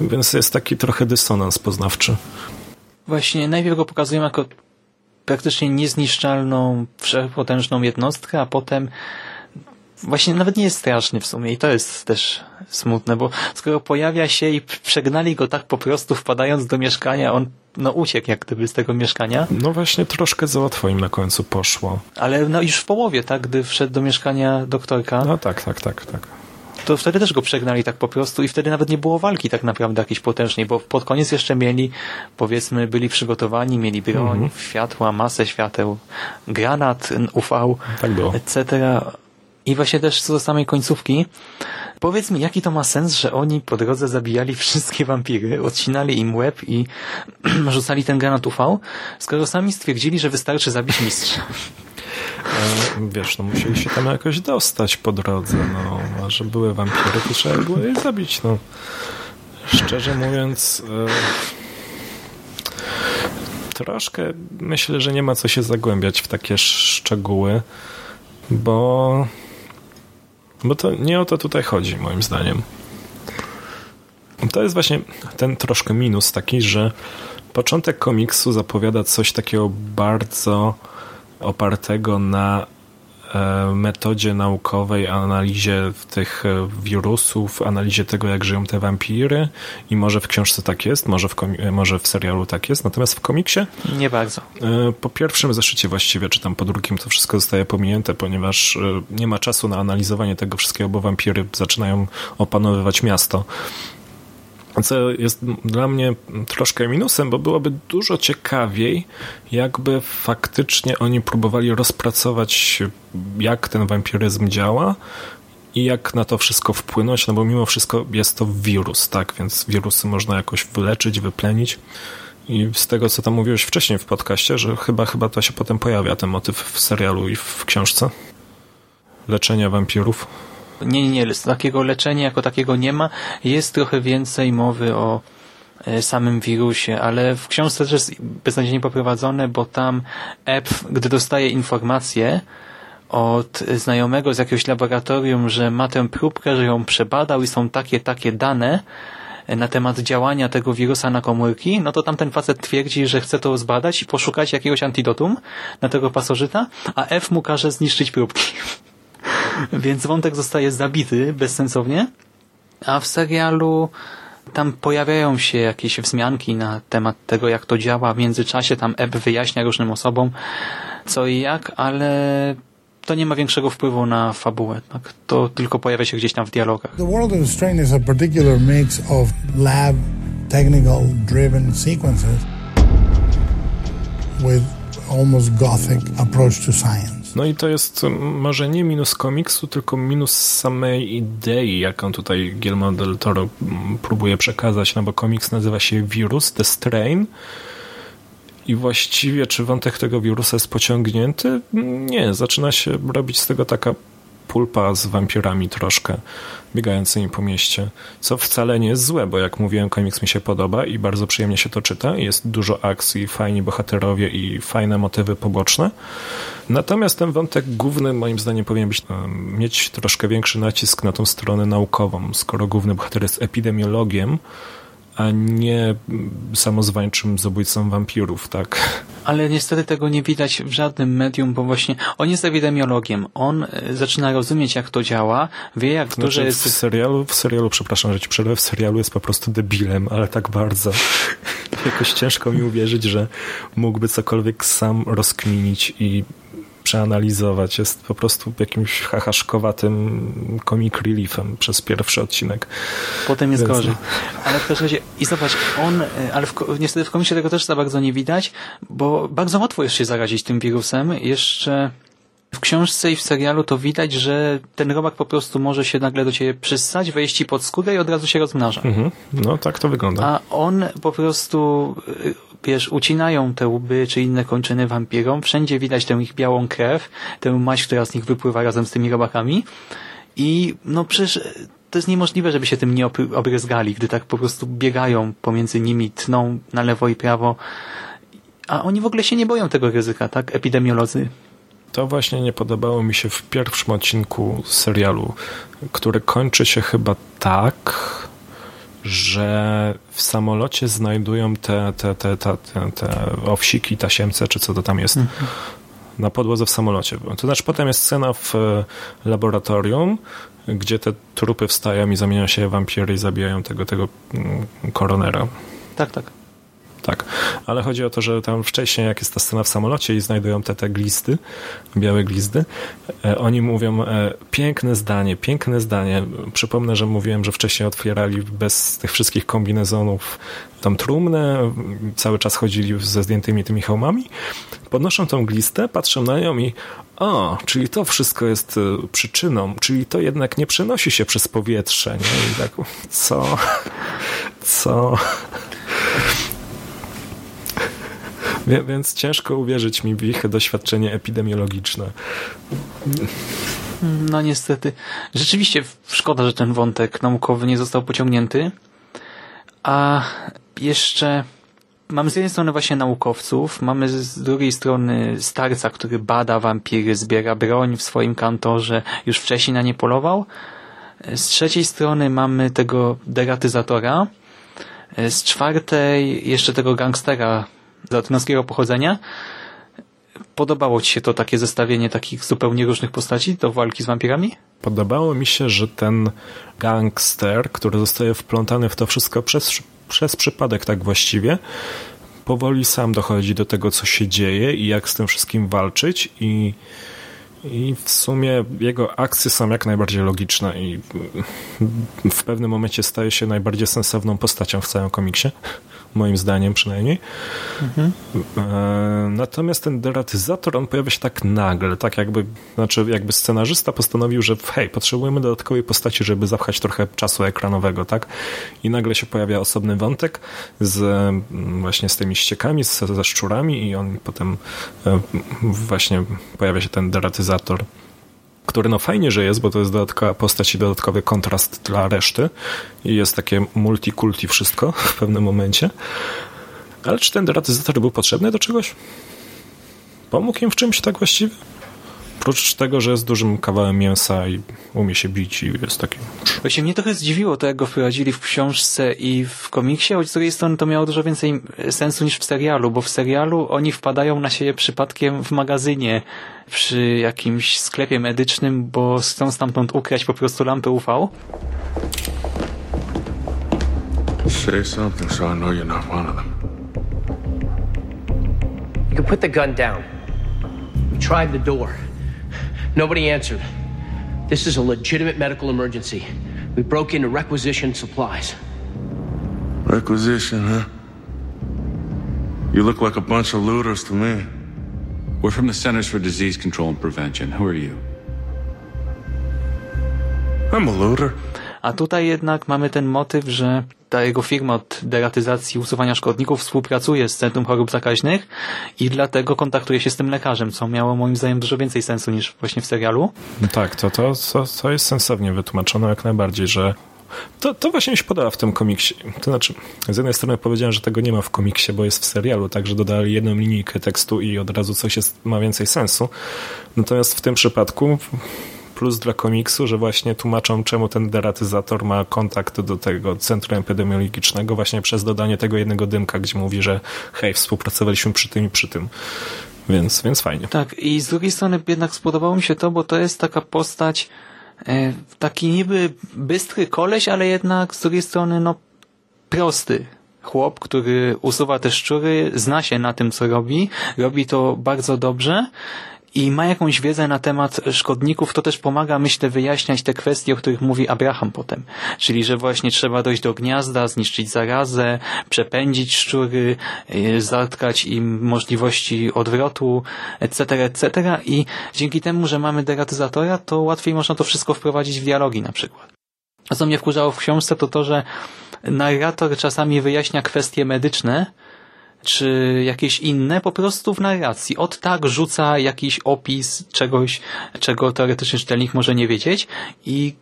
Więc jest taki trochę dysonans poznawczy. Właśnie najpierw go pokazują jako praktycznie niezniszczalną, wszechpotężną jednostkę, a potem właśnie nawet nie jest straszny w sumie i to jest też smutne, bo skoro pojawia się i przegnali go tak po prostu wpadając do mieszkania, on no uciekł jak gdyby z tego mieszkania, No właśnie troszkę za łatwo im na końcu poszło. ale no już w połowie, tak, gdy wszedł do mieszkania doktorka, No tak, tak, tak, tak. to wtedy też go przegnali tak po prostu i wtedy nawet nie było walki tak naprawdę jakiejś potężnej, bo pod koniec jeszcze mieli, powiedzmy, byli przygotowani, mieli broń, światła, masę świateł, granat UV, Tak było. etc. I właśnie też co do samej końcówki, powiedz mi, jaki to ma sens, że oni po drodze zabijali wszystkie wampiry, odcinali im łeb i rzucali ten granat UV, skoro sami stwierdzili, że wystarczy zabić mistrza. E, Wiesz, no musieli się tam jakoś dostać po drodze, no, a że były wampiry, to trzeba było je zabić, no. Szczerze mówiąc, e, troszkę myślę, że nie ma co się zagłębiać w takie szczegóły, bo, bo to nie o to tutaj chodzi, moim zdaniem. To jest właśnie ten troszkę minus taki, że początek komiksu zapowiada coś takiego bardzo opartego na metodzie naukowej, analizie tych e, wirusów, analizie tego, jak żyją te wampiry i może w książce tak jest, może w, e, może w serialu tak jest, natomiast w komiksie Nie bardzo. e, po pierwszym zeszycie właściwie, czy tam po drugim to wszystko zostaje pominięte, ponieważ e, nie ma czasu na analizowanie tego wszystkiego, bo wampiry zaczynają opanowywać miasto. Co jest dla mnie troszkę minusem, bo byłoby dużo ciekawiej, jakby faktycznie oni próbowali rozpracować, jak ten wampiryzm działa i jak na to wszystko wpłynąć, no bo mimo wszystko jest to wirus, tak? Więc wirusy można jakoś wyleczyć, wyplenić. I z tego, co tam mówiłeś wcześniej w podcaście, że chyba, chyba to się potem pojawia, ten motyw w serialu i w książce. Leczenia wampirów. Nie, nie, takiego leczenia jako takiego nie ma. Jest trochę więcej mowy o e, samym wirusie, ale w książce też jest beznadziejnie poprowadzone, bo tam Ep, gdy dostaje informację od znajomego z jakiegoś laboratorium, że ma tę próbkę, że ją przebadał i są takie, takie dane e, na temat działania tego wirusa na komórki, no to tamten facet twierdzi, że chce to zbadać i poszukać jakiegoś antidotum na tego pasożyta, a F mu każe zniszczyć próbki. Więc wątek zostaje zabity bezsensownie, a w serialu tam pojawiają się jakieś wzmianki na temat tego, jak to działa. W międzyczasie tam Ebb wyjaśnia różnym osobom co i jak, ale to nie ma większego wpływu na fabułę. Tak? To tylko pojawia się gdzieś tam w dialogach. The World of Strain is a particular mix of lab, technical driven sequences with almost gothic approach to science. No i to jest może nie minus komiksu, tylko minus samej idei, jaką tutaj Guillermo del Toro próbuje przekazać, no bo komiks nazywa się Virus, The Strain i właściwie czy wątek tego wirusa jest pociągnięty? Nie, zaczyna się robić z tego taka pulpa z wampirami troszkę, biegającymi po mieście, co wcale nie jest złe, bo jak mówiłem, komiks mi się podoba i bardzo przyjemnie się to czyta, jest dużo akcji, fajni bohaterowie i fajne motywy poboczne. Natomiast ten wątek główny moim zdaniem powinien być, e, mieć troszkę większy nacisk na tą stronę naukową, skoro główny bohater jest epidemiologiem, a nie samozwańczym zabójcą wampirów, tak? Ale niestety tego nie widać w żadnym medium, bo właśnie on jest epidemiologiem. On e, zaczyna rozumieć, jak to działa, wie, jak duże Znaczy, jest... w serialu, w serialu, przepraszam, że ci przerwę, w serialu jest po prostu debilem, ale tak bardzo. Jakoś ciężko mi uwierzyć, że mógłby cokolwiek sam rozkminić i przeanalizować. Jest po prostu jakimś hahaszkowatym comic reliefem przez pierwszy odcinek. Potem jest Więc gorzej. no. Ale w każdym razie, i zobacz, on, e, ale w, niestety w komisji tego też za bardzo nie widać, bo bardzo łatwo jest się zarazić tym wirusem. Jeszcze w książce i w serialu to widać, że ten robak po prostu może się nagle do ciebie przyssać, wejść ci pod skórę i od razu się rozmnaża. Mhm. No tak to wygląda. A on po prostu, y, wiesz, ucinają te łby czy inne kończyny wampirom. Wszędzie widać tę ich białą krew, tę maść, która z nich wypływa razem z tymi robakami. I no przecież to jest niemożliwe, żeby się tym nie obryzgali, gdy tak po prostu biegają pomiędzy nimi, tną na lewo i prawo. A oni w ogóle się nie boją tego ryzyka, tak? Epidemiolodzy. To właśnie nie podobało mi się w pierwszym odcinku serialu, który kończy się chyba tak, że w samolocie znajdują te, te, te, te, te, te owsiki, tasiemce, czy co to tam jest, na podłodze w samolocie. To znaczy potem jest scena w e, laboratorium, gdzie te trupy wstają i zamieniają się w wampiry i zabijają tego, tego mm, koronera. Tak, tak. Tak, ale chodzi o to, że tam wcześniej, jak jest ta scena w samolocie i znajdują te, te glisty, białe glizdy, e, oni mówią e, piękne zdanie, piękne zdanie. Przypomnę, że mówiłem, że wcześniej otwierali bez tych wszystkich kombinezonów tam trumnę, cały czas chodzili ze zdjętymi tymi hełmami, podnoszą tą glistę, patrzą na nią i o, czyli to wszystko jest e, przyczyną, czyli to jednak nie przenosi się przez powietrze, nie? I tak, co? Co? Więc ciężko uwierzyć mi w ich doświadczenie epidemiologiczne. No niestety. Rzeczywiście szkoda, że ten wątek naukowy nie został pociągnięty. A jeszcze mamy z jednej strony właśnie naukowców, mamy z drugiej strony starca, który bada wampiry, zbiera broń w swoim kantorze, już wcześniej na nie polował. Z trzeciej strony mamy tego deratyzatora. Z czwartej jeszcze tego gangstera latynoskiego pochodzenia. Podobało Ci się to takie zestawienie takich zupełnie różnych postaci do walki z wampirami? Podobało mi się, że ten gangster, który zostaje wplątany w to wszystko przez, przez przypadek tak właściwie, powoli sam dochodzi do tego, co się dzieje i jak z tym wszystkim walczyć i i w sumie jego akcje są jak najbardziej logiczne i w pewnym momencie staje się najbardziej sensowną postacią w całym komiksie. Moim zdaniem przynajmniej. E, Natomiast ten deratyzator, on pojawia się tak nagle, tak jakby, znaczy jakby scenarzysta postanowił, że hej, potrzebujemy dodatkowej postaci, żeby zapchać trochę czasu ekranowego, tak? I nagle się pojawia osobny wątek z mm, właśnie z tymi ściekami, z, ze szczurami i on potem e, właśnie pojawia się ten deratyzator który no fajnie, że jest, bo to jest dodatkowa postać i dodatkowy kontrast dla reszty i jest takie multikulti wszystko w pewnym momencie. Ale czy ten deratyzator był potrzebny do czegoś? Pomógł im w czymś tak właściwie? Oprócz tego, że jest dużym kawałem mięsa i umie się bić i jest taki... Właśnie mnie trochę zdziwiło to, jak go wprowadzili w książce i w komiksie, choć z drugiej strony to miało dużo więcej sensu niż w serialu, bo w serialu oni wpadają na siebie przypadkiem w magazynie przy jakimś sklepie medycznym, bo chcą stamtąd ukraść po prostu lampę UV. Say something so I know you're not one of them. You can put the gun down. We tried the door. Nobody answered. This is a legitimate medical emergency. We broke into requisition supplies. Requisition, huh? You look like a bunch of looters to me. We're from the Centers for Disease Control and Prevention. Who are you? I'm a looter. A tutaj jednak mamy ten motyw, że ta jego firma od deratyzacji usuwania szkodników współpracuje z Centrum Chorób Zakaźnych i dlatego kontaktuje się z tym lekarzem, co miało moim zdaniem dużo więcej sensu niż właśnie w serialu. No tak, to, to, to, to jest sensownie wytłumaczone jak najbardziej, że to, to właśnie mi się podoba w tym komiksie. To znaczy, z jednej strony powiedziałem, że tego nie ma w komiksie, bo jest w serialu, także dodali jedną linijkę tekstu i od razu coś jest, ma więcej sensu. Natomiast w tym przypadku plus dla komiksu, że właśnie tłumaczą, czemu ten deratyzator ma kontakt do tego centrum epidemiologicznego właśnie przez dodanie tego jednego dymka, gdzie mówi, że hej, współpracowaliśmy przy tym i przy tym. Więc, więc fajnie. Tak, i z drugiej strony jednak spodobało mi się to, bo to jest taka postać, e, taki niby bystry koleś, ale jednak z drugiej strony no prosty chłop, który usuwa te szczury, zna się na tym, co robi, robi to bardzo dobrze i ma jakąś wiedzę na temat szkodników, to też pomaga, myślę, wyjaśniać te kwestie, o których mówi Abraham potem. Czyli, że właśnie trzeba dojść do gniazda, zniszczyć zarazę, przepędzić szczury, yy, zatkać im możliwości odwrotu, etc., etc. I dzięki temu, że mamy deratyzatora, to łatwiej można to wszystko wprowadzić w dialogi na przykład. Co mnie wkurzało w książce, to to, że narrator czasami wyjaśnia kwestie medyczne, czy jakieś inne, po prostu w narracji. Od tak rzuca jakiś opis czegoś, czego teoretycznie czytelnik może nie wiedzieć i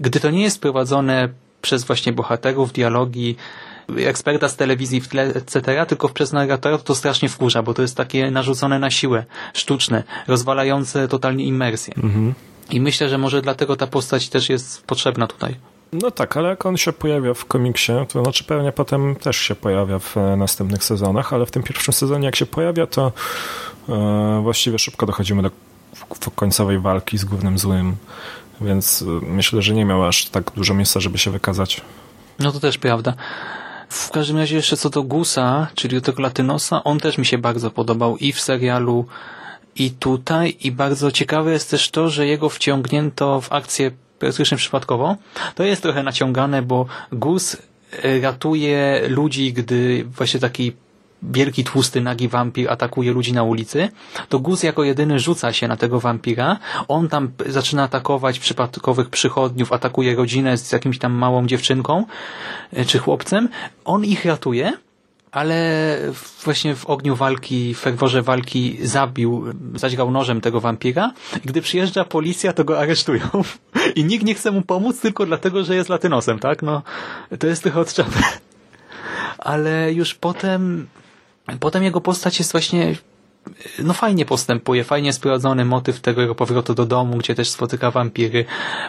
gdy to nie jest prowadzone przez właśnie bohaterów, dialogi, eksperta z telewizji w tle, etc., tylko przez narratora, to, to strasznie wkurza, bo to jest takie narzucone na siłę, sztuczne, rozwalające totalnie imersję. I myślę, że może dlatego ta postać też jest potrzebna tutaj. No tak, ale jak on się pojawia w komiksie, to znaczy pewnie potem też się pojawia w e, następnych sezonach, ale w tym pierwszym sezonie jak się pojawia, to e, właściwie szybko dochodzimy do końcowej walki z głównym złym, więc e, myślę, że nie miał aż tak dużo miejsca, żeby się wykazać. No to też prawda. W każdym razie jeszcze co do Gusa, czyli do tego Latynosa, on też mi się bardzo podobał i w serialu, i tutaj. I bardzo ciekawe jest też to, że jego wciągnięto w akcję praktycznie przypadkowo. To jest trochę naciągane, bo Gus e, ratuje ludzi, gdy właśnie taki wielki, tłusty, nagi wampir atakuje ludzi na ulicy, to Gus jako jedyny rzuca się na tego wampira. On tam zaczyna atakować przypadkowych przychodniów, atakuje rodzinę z jakimś tam małą dziewczynką e, czy chłopcem. On ich ratuje, ale właśnie w ogniu walki, w ferworze walki zabił, zadźgał nożem tego wampira i gdy przyjeżdża policja, to go aresztują. I nikt nie chce mu pomóc tylko dlatego, że jest latynosem, tak? No, to jest trochę od czapy. Ale już potem Potem jego postać jest właśnie no fajnie postępuje, fajnie sprowadzony motyw tego jego powrotu do domu, gdzie też spotyka wampiry,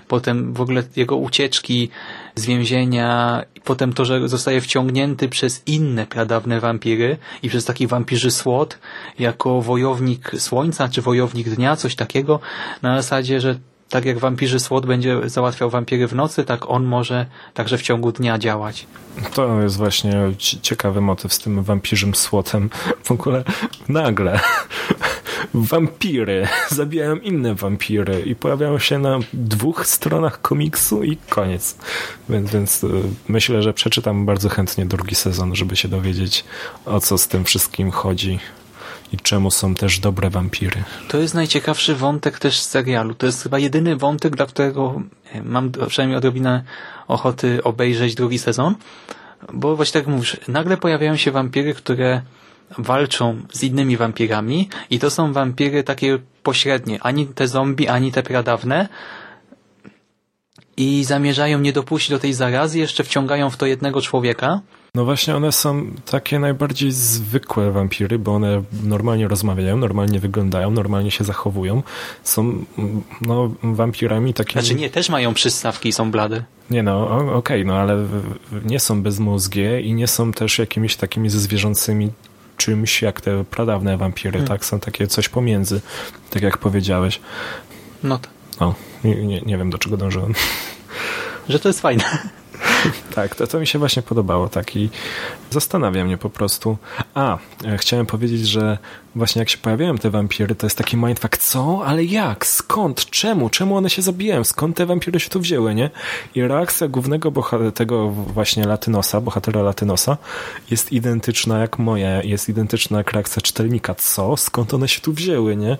potem w ogóle jego ucieczki z więzienia, potem to, że zostaje wciągnięty przez inne pradawne wampiry i przez taki wampirzy słod, jako wojownik słońca, czy wojownik dnia, coś takiego, na zasadzie, że tak jak wampirzy słod będzie załatwiał wampiry w nocy, tak on może także w ciągu dnia działać. To jest właśnie ci- ciekawy motyw z tym wampirzym słotem. W ogóle nagle wampiry zabijają inne wampiry i pojawiają się na dwóch stronach komiksu i koniec. Więc, więc y, myślę, że przeczytam bardzo chętnie drugi sezon, żeby się dowiedzieć o co z tym wszystkim chodzi i czemu są też dobre wampiry. To jest najciekawszy wątek też z serialu. To jest chyba jedyny wątek, dla którego e, mam przynajmniej odrobinę ochoty obejrzeć drugi sezon. Bo właśnie tak mówisz, nagle pojawiają się wampiry, które walczą z innymi wampirami i to są wampiry takie pośrednie. Ani te zombie, ani te pradawne. I zamierzają nie dopuścić do tej zarazy, jeszcze wciągają w to jednego człowieka. No właśnie one są takie najbardziej zwykłe wampiry, bo one normalnie rozmawiają, normalnie wyglądają, normalnie się zachowują. Są no, wampirami takimi... Znaczy nie, też mają przystawki i są blade. Nie no, o- okej, no ale nie są bezmózgie i nie są też jakimiś takimi zwierzęcymi czymś jak te pradawne wampiry, Hmm. tak? Są takie coś pomiędzy, tak jak powiedziałeś. No to, No, nie, nie, nie wiem do czego dążyłem. że to jest fajne. Tak, to, to mi się właśnie podobało, tak i zastanawia mnie po prostu. A, e, chciałem powiedzieć, że właśnie jak się pojawiają te wampiry, to jest taki mindfuck, co? Ale jak? Skąd? Czemu? Czemu one się zabijają? Skąd te wampiry się tu wzięły, nie? I reakcja głównego tego właśnie Latynosa, bohatera Latynosa jest identyczna jak moja, jest identyczna jak reakcja czytelnika. Co? Skąd one się tu wzięły, nie?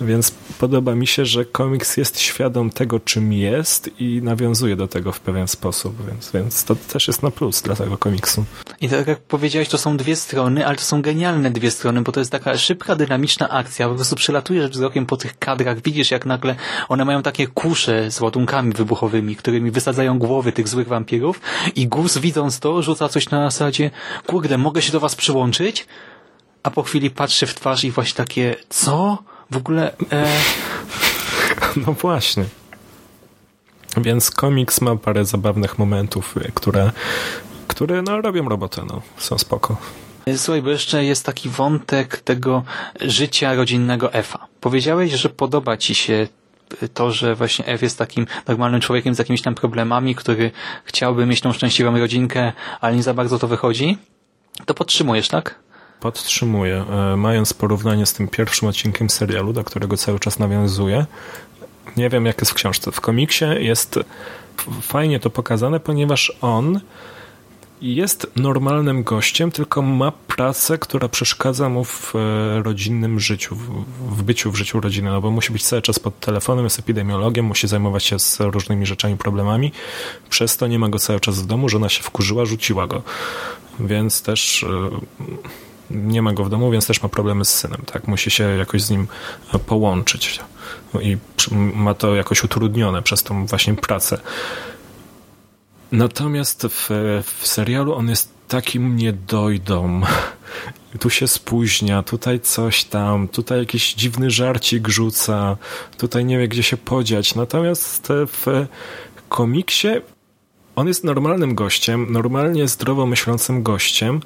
Więc podoba mi się, że komiks jest świadom tego, czym jest i nawiązuje do tego w pewien sposób, więc, więc to też jest na plus dla tego komiksu. I tak jak powiedziałeś, to są dwie strony, ale to są genialne dwie strony, bo to jest taka szybka, dynamiczna akcja. Po prostu przelatujesz wzrokiem po tych kadrach, widzisz jak nagle one mają takie kusze z ładunkami wybuchowymi, którymi wysadzają głowy tych złych wampirów i Gus widząc to rzuca coś na zasadzie kurde, mogę się do was przyłączyć? A po chwili patrzy w twarz i właśnie takie co? W ogóle... E... No właśnie. Więc komiks ma parę zabawnych momentów, które, które no, robią robotę, no, są spoko. Słuchaj, bo jeszcze jest taki wątek tego życia rodzinnego Efa. Powiedziałeś, że podoba ci się to, że właśnie F jest takim normalnym człowiekiem z jakimiś tam problemami, który chciałby mieć tą szczęśliwą rodzinkę, ale nie za bardzo to wychodzi. To podtrzymujesz, tak? Podtrzymuję. E, Mając porównanie z tym pierwszym odcinkiem serialu, do którego cały czas nawiązuję, nie wiem jak jest w książce. W komiksie jest fajnie to pokazane, ponieważ on jest normalnym gościem, tylko ma pracę, która przeszkadza mu w e, rodzinnym życiu, w, w byciu w życiu rodziny, no bo musi być cały czas pod telefonem, jest epidemiologiem, musi zajmować się z różnymi rzeczami, problemami. Przez to nie ma go cały czas w domu, żona się wkurzyła, rzuciła go. Więc też e, nie ma go w domu, więc też ma problemy z synem, tak? Musi się jakoś z nim połączyć i ma to jakoś utrudnione przez tą właśnie pracę. Natomiast w, w serialu on jest takim niedojdą. Tu się spóźnia, tutaj coś tam, tutaj jakiś dziwny żarcik rzuca, tutaj nie wie gdzie się podziać. Natomiast w komiksie on jest normalnym gościem, normalnie zdrowo myślącym gościem,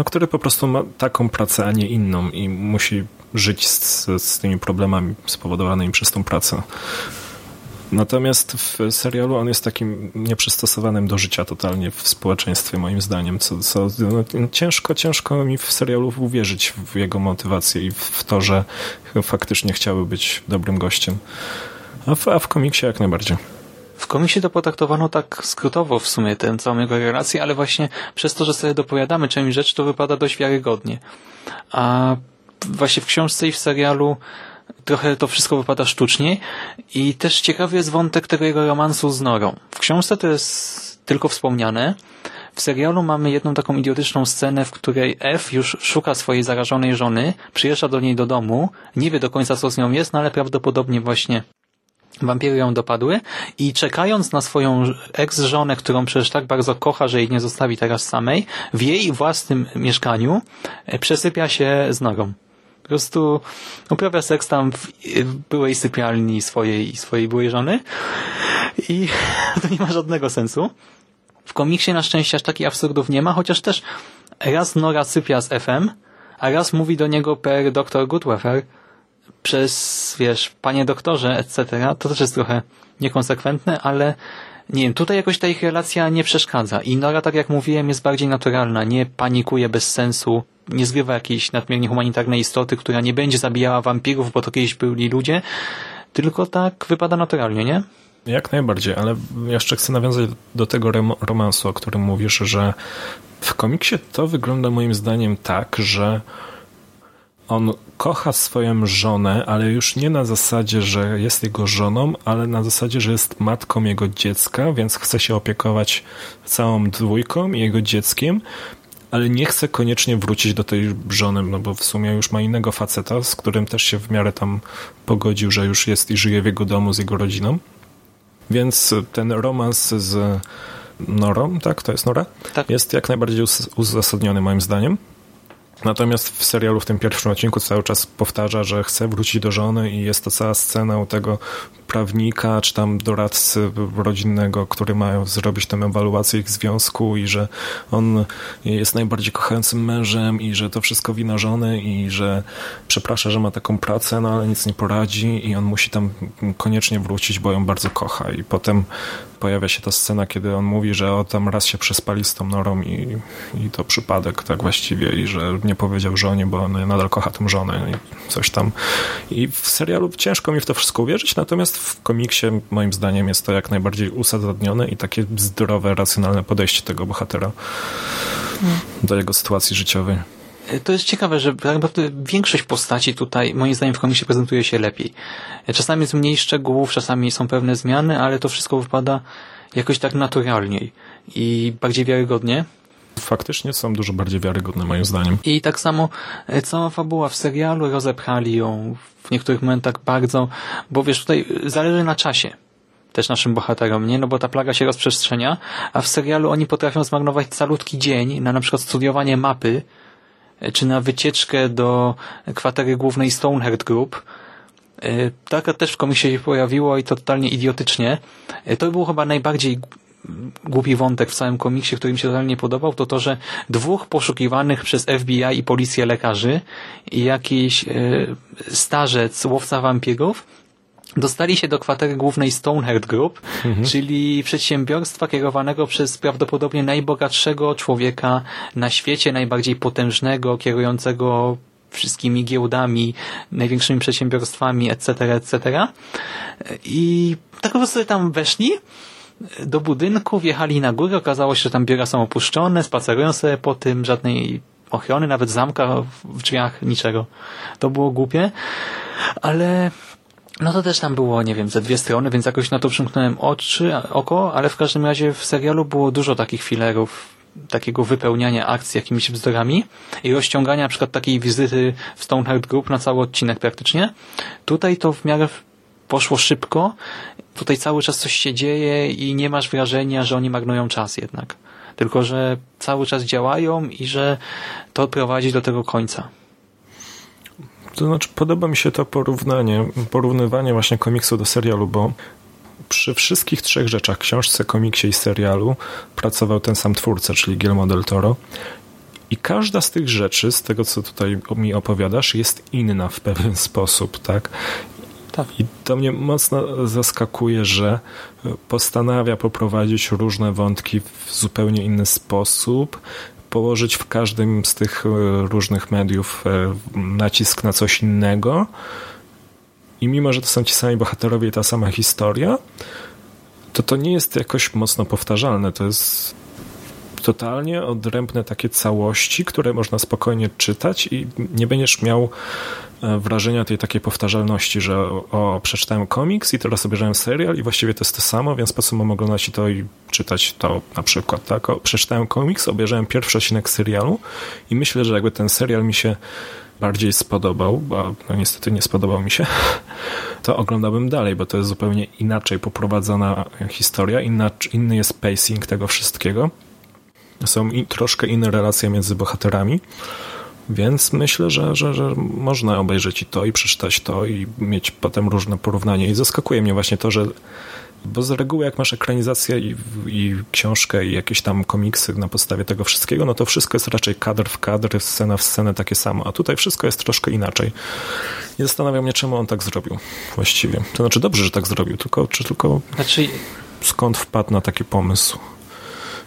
no, który po prostu ma taką pracę, a nie inną i musi żyć z, z tymi problemami spowodowanymi przez tą pracę. Natomiast w serialu on jest takim nieprzystosowanym do życia totalnie w społeczeństwie, moim zdaniem. Co, co no, ciężko, ciężko mi w serialu uwierzyć w jego motywację i w to, że faktycznie chciałby być dobrym gościem. A w, a w komiksie jak najbardziej. W komiksie to potraktowano tak skrótowo w sumie tę całą jego relację, ale właśnie przez to, że sobie dopowiadamy część rzeczy, to wypada dość wiarygodnie. A właśnie w książce i w serialu trochę to wszystko wypada sztucznie i też ciekawy jest wątek tego jego romansu z Norą. W książce to jest tylko wspomniane. W serialu mamy jedną taką idiotyczną scenę, w której F już szuka swojej zarażonej żony, przyjeżdża do niej do domu, nie wie do końca co z nią jest, no ale prawdopodobnie właśnie Wampiry ją dopadły i czekając na swoją ex-żonę, którą przecież tak bardzo kocha, że jej nie zostawi teraz samej, w jej własnym mieszkaniu e, przesypia się z nogą. Po prostu uprawia seks tam w byłej sypialni swojej, swojej byłej żony i to nie ma żadnego sensu. W komiksie na szczęście aż takich absurdów nie ma, chociaż też raz Nora sypia z FM, a raz mówi do niego per Dr. Goodweather, przez, wiesz, panie doktorze, etc., to też jest trochę niekonsekwentne, ale nie wiem, tutaj jakoś ta ich relacja nie przeszkadza. I Nora, tak jak mówiłem, jest bardziej naturalna, nie panikuje bez sensu, nie zgrywa jakiejś nadmiernie humanitarnej istoty, która nie będzie zabijała wampirów, bo to kiedyś byli ludzie, tylko tak wypada naturalnie, nie? Jak najbardziej, ale jeszcze chcę nawiązać do tego romansu, o którym mówisz, że w komiksie to wygląda moim zdaniem tak, że on kocha swoją żonę, ale już nie na zasadzie, że jest jego żoną, ale na zasadzie, że jest matką jego dziecka, więc chce się opiekować całą dwójką i jego dzieckiem, ale nie chce koniecznie wrócić do tej żony, no bo w sumie już ma innego faceta, z którym też się w miarę tam pogodził, że już jest i żyje w jego domu z jego rodziną. Więc ten romans z Norą, tak? To jest Nora? Tak. Jest jak najbardziej uzasadniony moim zdaniem. Natomiast w serialu w tym pierwszym odcinku cały czas powtarza, że chce wrócić do żony i jest to cała scena u tego prawnika, czy tam doradcy rodzinnego, który mają zrobić tę ewaluację ich związku i że on jest najbardziej kochającym mężem i że to wszystko wina żony i że przeprasza, że ma taką pracę, no ale nic nie poradzi i on musi tam koniecznie wrócić, bo ją bardzo kocha. I potem pojawia się ta scena, kiedy on mówi, że o tam raz się przespali z tą Norą i, i to przypadek tak właściwie i że nie powiedział żonie, bo on nadal kocha tą żonę i coś tam. I w serialu ciężko mi w to wszystko uwierzyć, natomiast w komiksie moim zdaniem jest to jak najbardziej uzasadnione i takie zdrowe, racjonalne podejście tego bohatera do jego sytuacji życiowej. To jest ciekawe, że tak naprawdę większość postaci tutaj, moim zdaniem, w komiksie prezentuje się lepiej. Czasami jest mniej szczegółów, czasami są pewne zmiany, ale to wszystko wypada jakoś tak naturalniej i bardziej wiarygodnie. Faktycznie są dużo bardziej wiarygodne, moim zdaniem. I tak samo e, cała fabuła w serialu rozepchali ją w niektórych momentach bardzo, bo wiesz, tutaj zależy na czasie też naszym bohaterom, nie? No bo ta plaga się rozprzestrzenia, a w serialu oni potrafią zmarnować calutki dzień na na przykład studiowanie mapy, czy na wycieczkę do kwatery głównej Stoneheart Group. E, taka też w komisji się pojawiło i to totalnie idiotycznie. E, to był chyba najbardziej głupi wątek w całym komiksie, który mi się totalnie podobał, to to, że dwóch poszukiwanych przez FBI i policję lekarzy i jakiś e, starzec, łowca wampirów dostali się do kwatery głównej Stoneheart Group, mhm. czyli przedsiębiorstwa kierowanego przez prawdopodobnie najbogatszego człowieka na świecie, najbardziej potężnego, kierującego wszystkimi giełdami, największymi przedsiębiorstwami, etc., etc. I tak po prostu tam weszli do budynku, wjechali na górę, okazało się, że tam biura są opuszczone, spacerują sobie po tym, żadnej ochrony, nawet zamka w drzwiach, niczego. To było głupie, ale no to też tam było, nie wiem, ze dwie strony, więc jakoś na to przymknąłem oczy, oko, ale w każdym razie w serialu było dużo takich filerów, takiego wypełniania akcji jakimiś bzdurami i rozciągania na przykład takiej wizyty w Stoneheart Group na cały odcinek praktycznie. Tutaj to w miarę poszło szybko. Tutaj cały czas coś się dzieje i nie masz wrażenia, że oni marnują czas jednak. Tylko, że cały czas działają i że to prowadzi do tego końca. To znaczy, podoba mi się to porównanie, porównywanie właśnie komiksu do serialu, bo przy wszystkich trzech rzeczach, książce, komiksie i serialu, pracował ten sam twórca, czyli Guillermo del Toro. I każda z tych rzeczy, z tego co tutaj mi opowiadasz, jest inna w pewien sposób, tak? Tak. I to mnie mocno zaskakuje, że postanawia poprowadzić różne wątki w zupełnie inny sposób, położyć w każdym z tych e, różnych mediów e, nacisk na coś innego. I mimo, że to są ci sami bohaterowie i ta sama historia, to to nie jest jakoś mocno powtarzalne. To jest totalnie odrębne takie całości, które można spokojnie czytać i nie będziesz miał e, wrażenia tej takiej powtarzalności, że o, przeczytałem komiks i teraz obejrzałem serial i właściwie to jest to samo, więc po co mam oglądać to i czytać to na przykład, tak? O, przeczytałem komiks, obejrzałem pierwszy odcinek serialu i myślę, że jakby ten serial mi się bardziej spodobał, a no niestety nie spodobał mi się, to oglądałbym dalej, bo to jest zupełnie inaczej poprowadzona historia, inny jest pacing tego wszystkiego. Są i troszkę inne relacje między bohaterami, więc myślę, że, że, że można obejrzeć i to, i przeczytać to, i mieć potem różne porównania. I zaskakuje mnie właśnie to, że bo z reguły jak masz ekranizację i, i książkę i jakieś tam komiksy na podstawie tego wszystkiego, no to wszystko jest raczej kadr w kadr, scena w scenę takie samo, a tutaj wszystko jest troszkę inaczej. I zastanawiam mnie, czemu on tak zrobił właściwie. To znaczy dobrze, że tak zrobił, tylko czy tylko Znaczy, skąd wpadł na taki pomysł?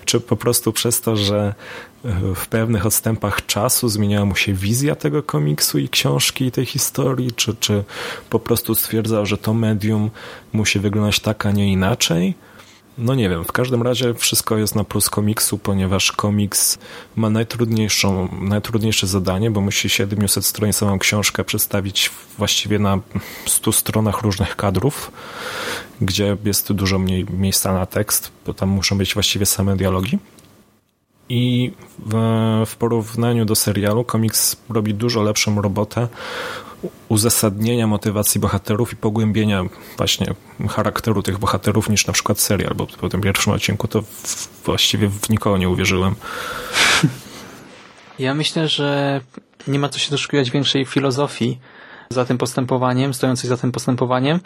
Czy po prostu przez to, że e, w pewnych odstępach czasu zmieniała mu się wizja tego komiksu i książki i tej historii, czy, czy po prostu stwierdzał, że to medium musi wyglądać tak, a nie inaczej? No nie wiem, w każdym razie wszystko jest na plus komiksu, ponieważ komiks ma najtrudniejszą, najtrudniejsze zadanie, bo musi 700 stronicową książkę przedstawić właściwie na 100 stronach różnych kadrów, gdzie jest dużo mniej miejsca na tekst, bo tam muszą być właściwie same dialogi. I w, w porównaniu do serialu komiks robi dużo lepszą robotę uzasadnienia motywacji bohaterów i pogłębienia właśnie charakteru tych bohaterów niż na przykład serial, bo po tym pierwszym odcinku to właściwie w nikogo nie uwierzyłem. Ja myślę, że nie ma co się doszukiwać większej filozofii za tym postępowaniem, stojącej za tym postępowaniem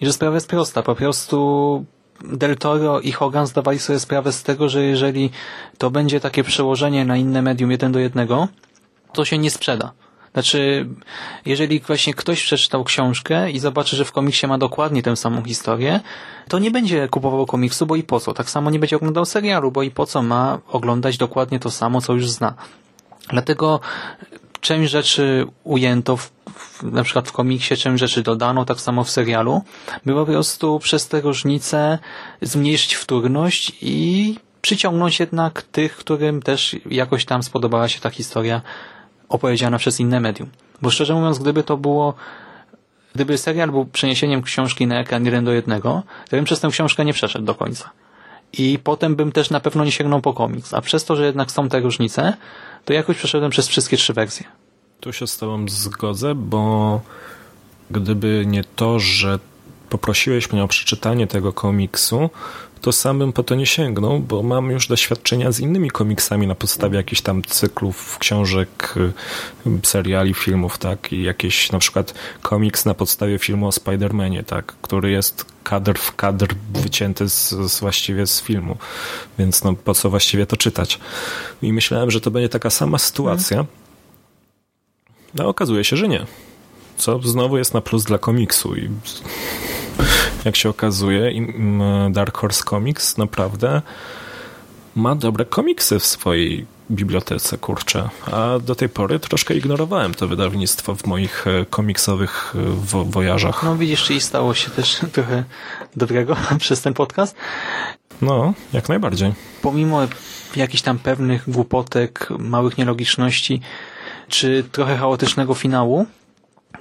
i że sprawa jest prosta. Po prostu Del Toro i Hogan zdawali sobie sprawę z tego, że jeżeli to będzie takie przełożenie na inne medium jeden do jednego, to się nie sprzeda. Znaczy, jeżeli właśnie ktoś przeczytał książkę i zobaczy, że w komiksie ma dokładnie tę samą historię, to nie będzie kupował komiksu, bo i po co? Tak samo nie będzie oglądał serialu, bo i po co ma oglądać dokładnie to samo, co już zna. Dlatego część rzeczy ujęto w, na przykład w komiksie, część rzeczy dodano, tak samo w serialu, by po prostu przez te różnice zmniejszyć wtórność i przyciągnąć jednak tych, którym też jakoś tam spodobała się ta historia opowiedziana przez inne medium. Bo szczerze mówiąc, gdyby to było gdyby serial był przeniesieniem książki na ekran jeden do jednego, to bym przez tę książkę nie przeszedł do końca. I potem bym też na pewno nie sięgnął po komiks. A przez to, że jednak są te różnice, to jakoś przeszedłem przez wszystkie trzy wersje. Tu się z tobą zgodzę, bo gdyby nie to, że poprosiłeś mnie o przeczytanie tego komiksu, to sam bym po to nie sięgnął, bo mam już doświadczenia z innymi komiksami na podstawie jakichś tam cyklów, książek, y, seriali, filmów, tak? I jakieś na przykład komiks na podstawie filmu o Spider-Manie, tak? Który jest kadr w kadr wycięty z, z, właściwie z filmu. Więc no po co właściwie to czytać? I myślałem, że to będzie taka sama sytuacja. No okazuje się, że nie. Co znowu jest na plus dla komiksu i jak się okazuje, Dark Horse Comics naprawdę ma dobre komiksy w swojej bibliotece, kurczę. A do tej pory troszkę ignorowałem to wydawnictwo w moich e, komiksowych e, wo wojażach. No widzisz, czyli stało się też trochę dobrego przez ten podcast. No, jak najbardziej. Pomimo jakichś tam pewnych głupotek, małych nielogiczności, czy trochę chaotycznego finału,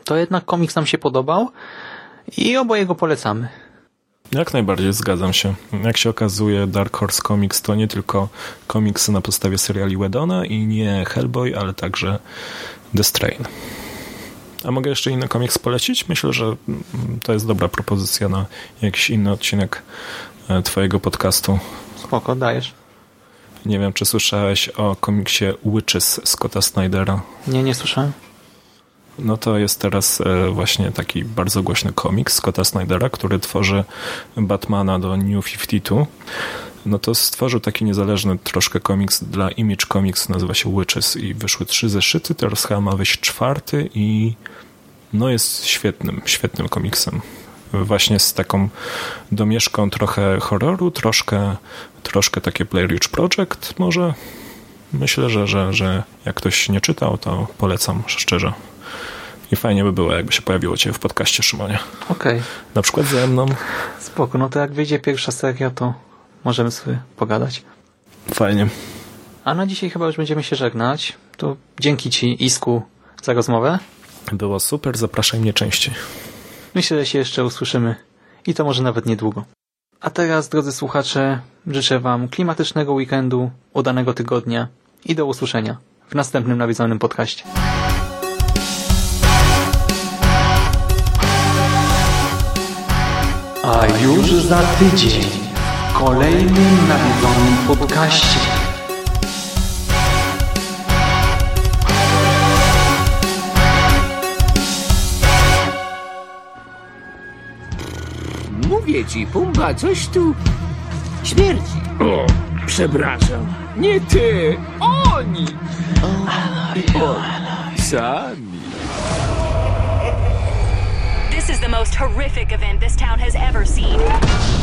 to jednak komiks nam się podobał i oboje go polecamy. Jak najbardziej zgadzam się. Jak się okazuje, Dark Horse Comics to nie tylko komiksy na podstawie seriali Wedona i nie Hellboy, ale także The Strain. A mogę jeszcze inny komiks polecić? Myślę, że to jest dobra propozycja na jakiś inny odcinek e, twojego podcastu. Spoko, dajesz. Nie wiem, czy słyszałeś o komiksie Witches Scotta Snydera? Nie, nie słyszałem. no to jest teraz e, właśnie taki bardzo głośny komiks Scotta Snydera, który tworzy Batmana do New 52. No to stworzył taki niezależny troszkę komiks dla Image Comics, nazywa się Witches i wyszły trzy zeszyty, teraz chyba ma wyjść czwarty i no jest świetnym, świetnym komiksem. Właśnie z taką domieszką trochę horroru, troszkę, troszkę takie Blair Witch Project może. Myślę, że, że, że jak ktoś nie czytał, to polecam szczerze. I fajnie by było, jakby się pojawiło Cię w podcaście, Szymonie. Okej, Na przykład ze mną. spoko. No to jak wyjdzie pierwsza seria, to możemy sobie pogadać. Fajnie. A na dzisiaj chyba już będziemy się żegnać. To dzięki Ci, Isku, za rozmowę. Było super, zapraszaj mnie częściej. Myślę, że się jeszcze usłyszymy. I to może nawet niedługo. A teraz, drodzy słuchacze, życzę Wam klimatycznego weekendu, udanego tygodnia i do usłyszenia w następnym nawiedzonym podcaście. A już za tydzień w kolejnym nawiedzonym podcaście. Mówię ci, Pumba, coś tu śmierdzi. O, przepraszam. Nie ty, oni. O, sami. This is the most horrific event this town has ever seen.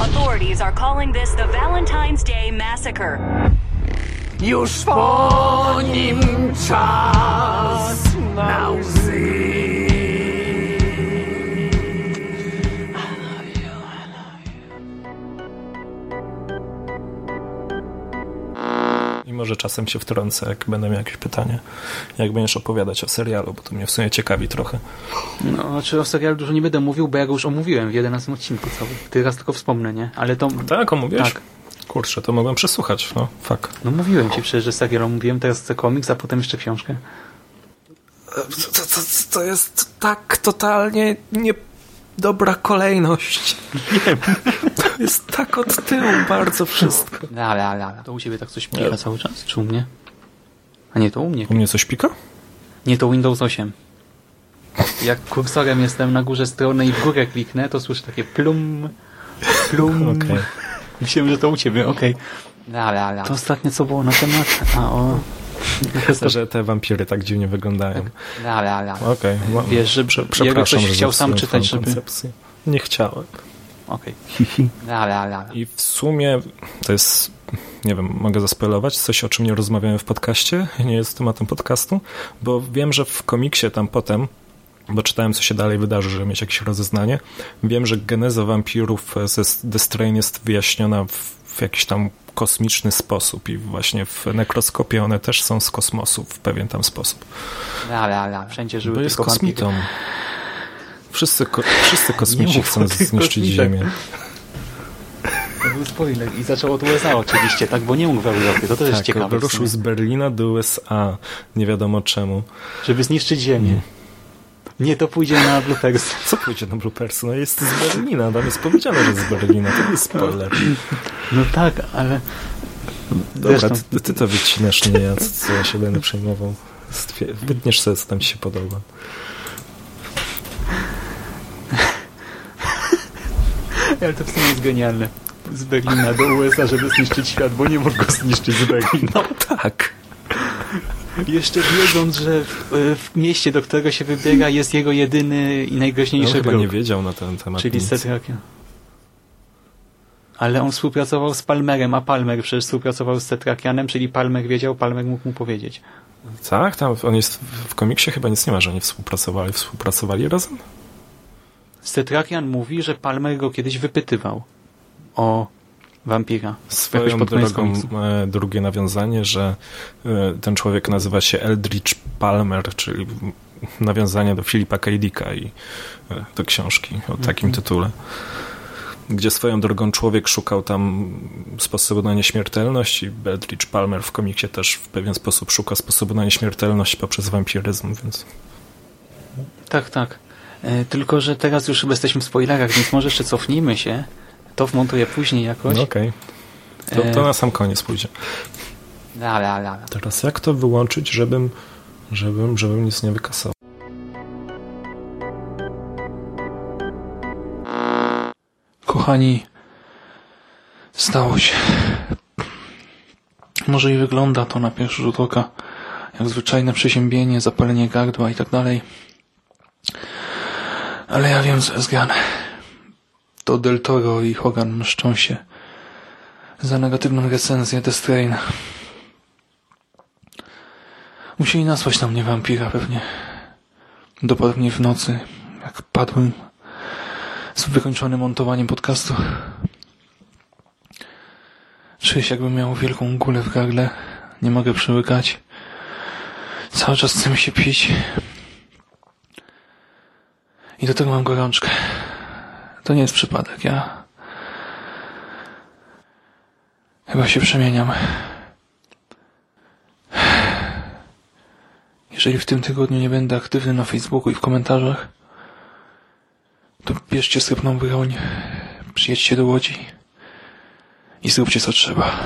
Authorities are calling this the Valentine's Day Massacre. Już po nim czas na łzy. Może czasem się wtrącę, jak będę miał jakieś pytanie. Jak będziesz opowiadać o serialu, bo to mnie w sumie ciekawi trochę. No, znaczy o serialu dużo nie będę mówił, bo ja go już omówiłem w 11 odcinku cały. Teraz tylko wspomnę, nie? Ale to... Tak, omówiłeś? Tak. Kurczę, to mogłem przesłuchać, no, fuck. No mówiłem ci przecież, że serial omówiłem, teraz chcę komiks, a potem jeszcze książkę. To, to, to jest tak totalnie niedobra kolejność. Wiem. To jest tak od tyłu bardzo wszystko. La, la, la. To u ciebie tak coś pika cały czas? Czy u mnie? A nie, to u mnie. U mnie coś pika? Nie, to Windows 8. Jak kursorem jestem na górze strony i w górę kliknę, to słyszę takie plum, plum. Okej. Myślałem, że to u ciebie, okej. La, la, la. To ostatnie co było na temat? A o... Że te wampiry tak dziwnie wyglądają. La, la, la. Okej. no, Wiesz, że prze- przepraszam, ktoś że chciał sam czytać, żeby... koncepcję. Nie chciałem. Okej. La, la, la. I w sumie to jest, nie wiem, mogę zaspoilować coś, o czym nie rozmawiałem w podcaście, nie jest tematem podcastu, bo wiem, że w komiksie tam potem, bo czytałem, co się dalej wydarzy, żeby mieć jakieś rozeznanie, wiem, że geneza wampirów ze The Strain jest wyjaśniona w, w jakiś tam kosmiczny sposób i właśnie w nekroskopie one też są z kosmosu w pewien tam sposób. La, la, la. Wszędzie żyły Bo jest kosmitą. Wszyscy, ko wszyscy kosmici chcą zniszczyć. Ziemię. To był spoiler. I zaczął od USA oczywiście, tak? Bo nie mógł w Europie. To też jest Tak, ciekawe. w wyruszył sumie. z Berlina do USA. Nie wiadomo czemu. Żeby zniszczyć Ziemię. Nie, to pójdzie na bloopers. Co pójdzie na bloopersy? No jest z Berlina, tam jest powiedziane, że z Berlina, to nie jest spoiler. No tak, ale... Dobra, Zresztą- ty, ty to wycinasz, nie ja, co, ja się będę przejmował. Wytniesz sobie, co tam ci się podoba. Ale to w sumie jest genialne. Z Berlina do USA, żeby zniszczyć świat, bo nie go zniszczyć z Berlina. No tak. Jeszcze wiedząc, że w, w mieście, do którego się wybiega, jest jego jedyny i najgroźniejszy chyba wróg. nie wiedział na ten temat Czyli nic. Setrakian. Ale on współpracował z Palmerem, a Palmer przecież współpracował z Setrakianem, czyli Palmer wiedział, Palmer mógł mu powiedzieć. Tak, tam on jest w komiksie chyba nic nie ma, że oni współpracowali. Współpracowali razem? Setrakian mówi, że Palmer go kiedyś wypytywał o wampira. Swoją drogą e, drugie nawiązanie, że e, ten człowiek nazywa się Eldridge Palmer, czyli nawiązanie do Filipa K. Dicka i e, do książki o takim Mhm. tytule. Gdzie swoją drogą człowiek szukał tam sposobu na nieśmiertelność i Eldridge Palmer w komiksie też w pewien sposób szuka sposobu na nieśmiertelność poprzez wampiryzm, więc Tak, tak. Tylko, że teraz już chyba jesteśmy w spoilerach, więc może jeszcze cofnijmy się. To wmontuję później jakoś. No, Okej. Okay. To, to, e, na sam koniec pójdzie. La, la, la, Teraz jak to wyłączyć, żebym, żebym, żebym nic nie wykasał. Kochani, stało się. Może i wygląda to na pierwszy rzut oka jak zwyczajne przeziębienie, zapalenie gardła i tak dalej. Ale ja wiem, że jest grane. To Del Toro i Hogan mszczą się za negatywną recenzję The Strain. Musieli nasłać na mnie wampira pewnie. Dopadł mnie w nocy, jak padłem z wykończonym montowaniem podcastu. Się jakbym miał wielką gulę w gardle. Nie mogę przełykać. Cały czas chce mi się pić. I do tego mam gorączkę. To nie jest przypadek. Ja chyba się przemieniam. Jeżeli w tym tygodniu nie będę aktywny na Facebooku i w komentarzach, to bierzcie srebrną broń, przyjedźcie do Łodzi i zróbcie co trzeba.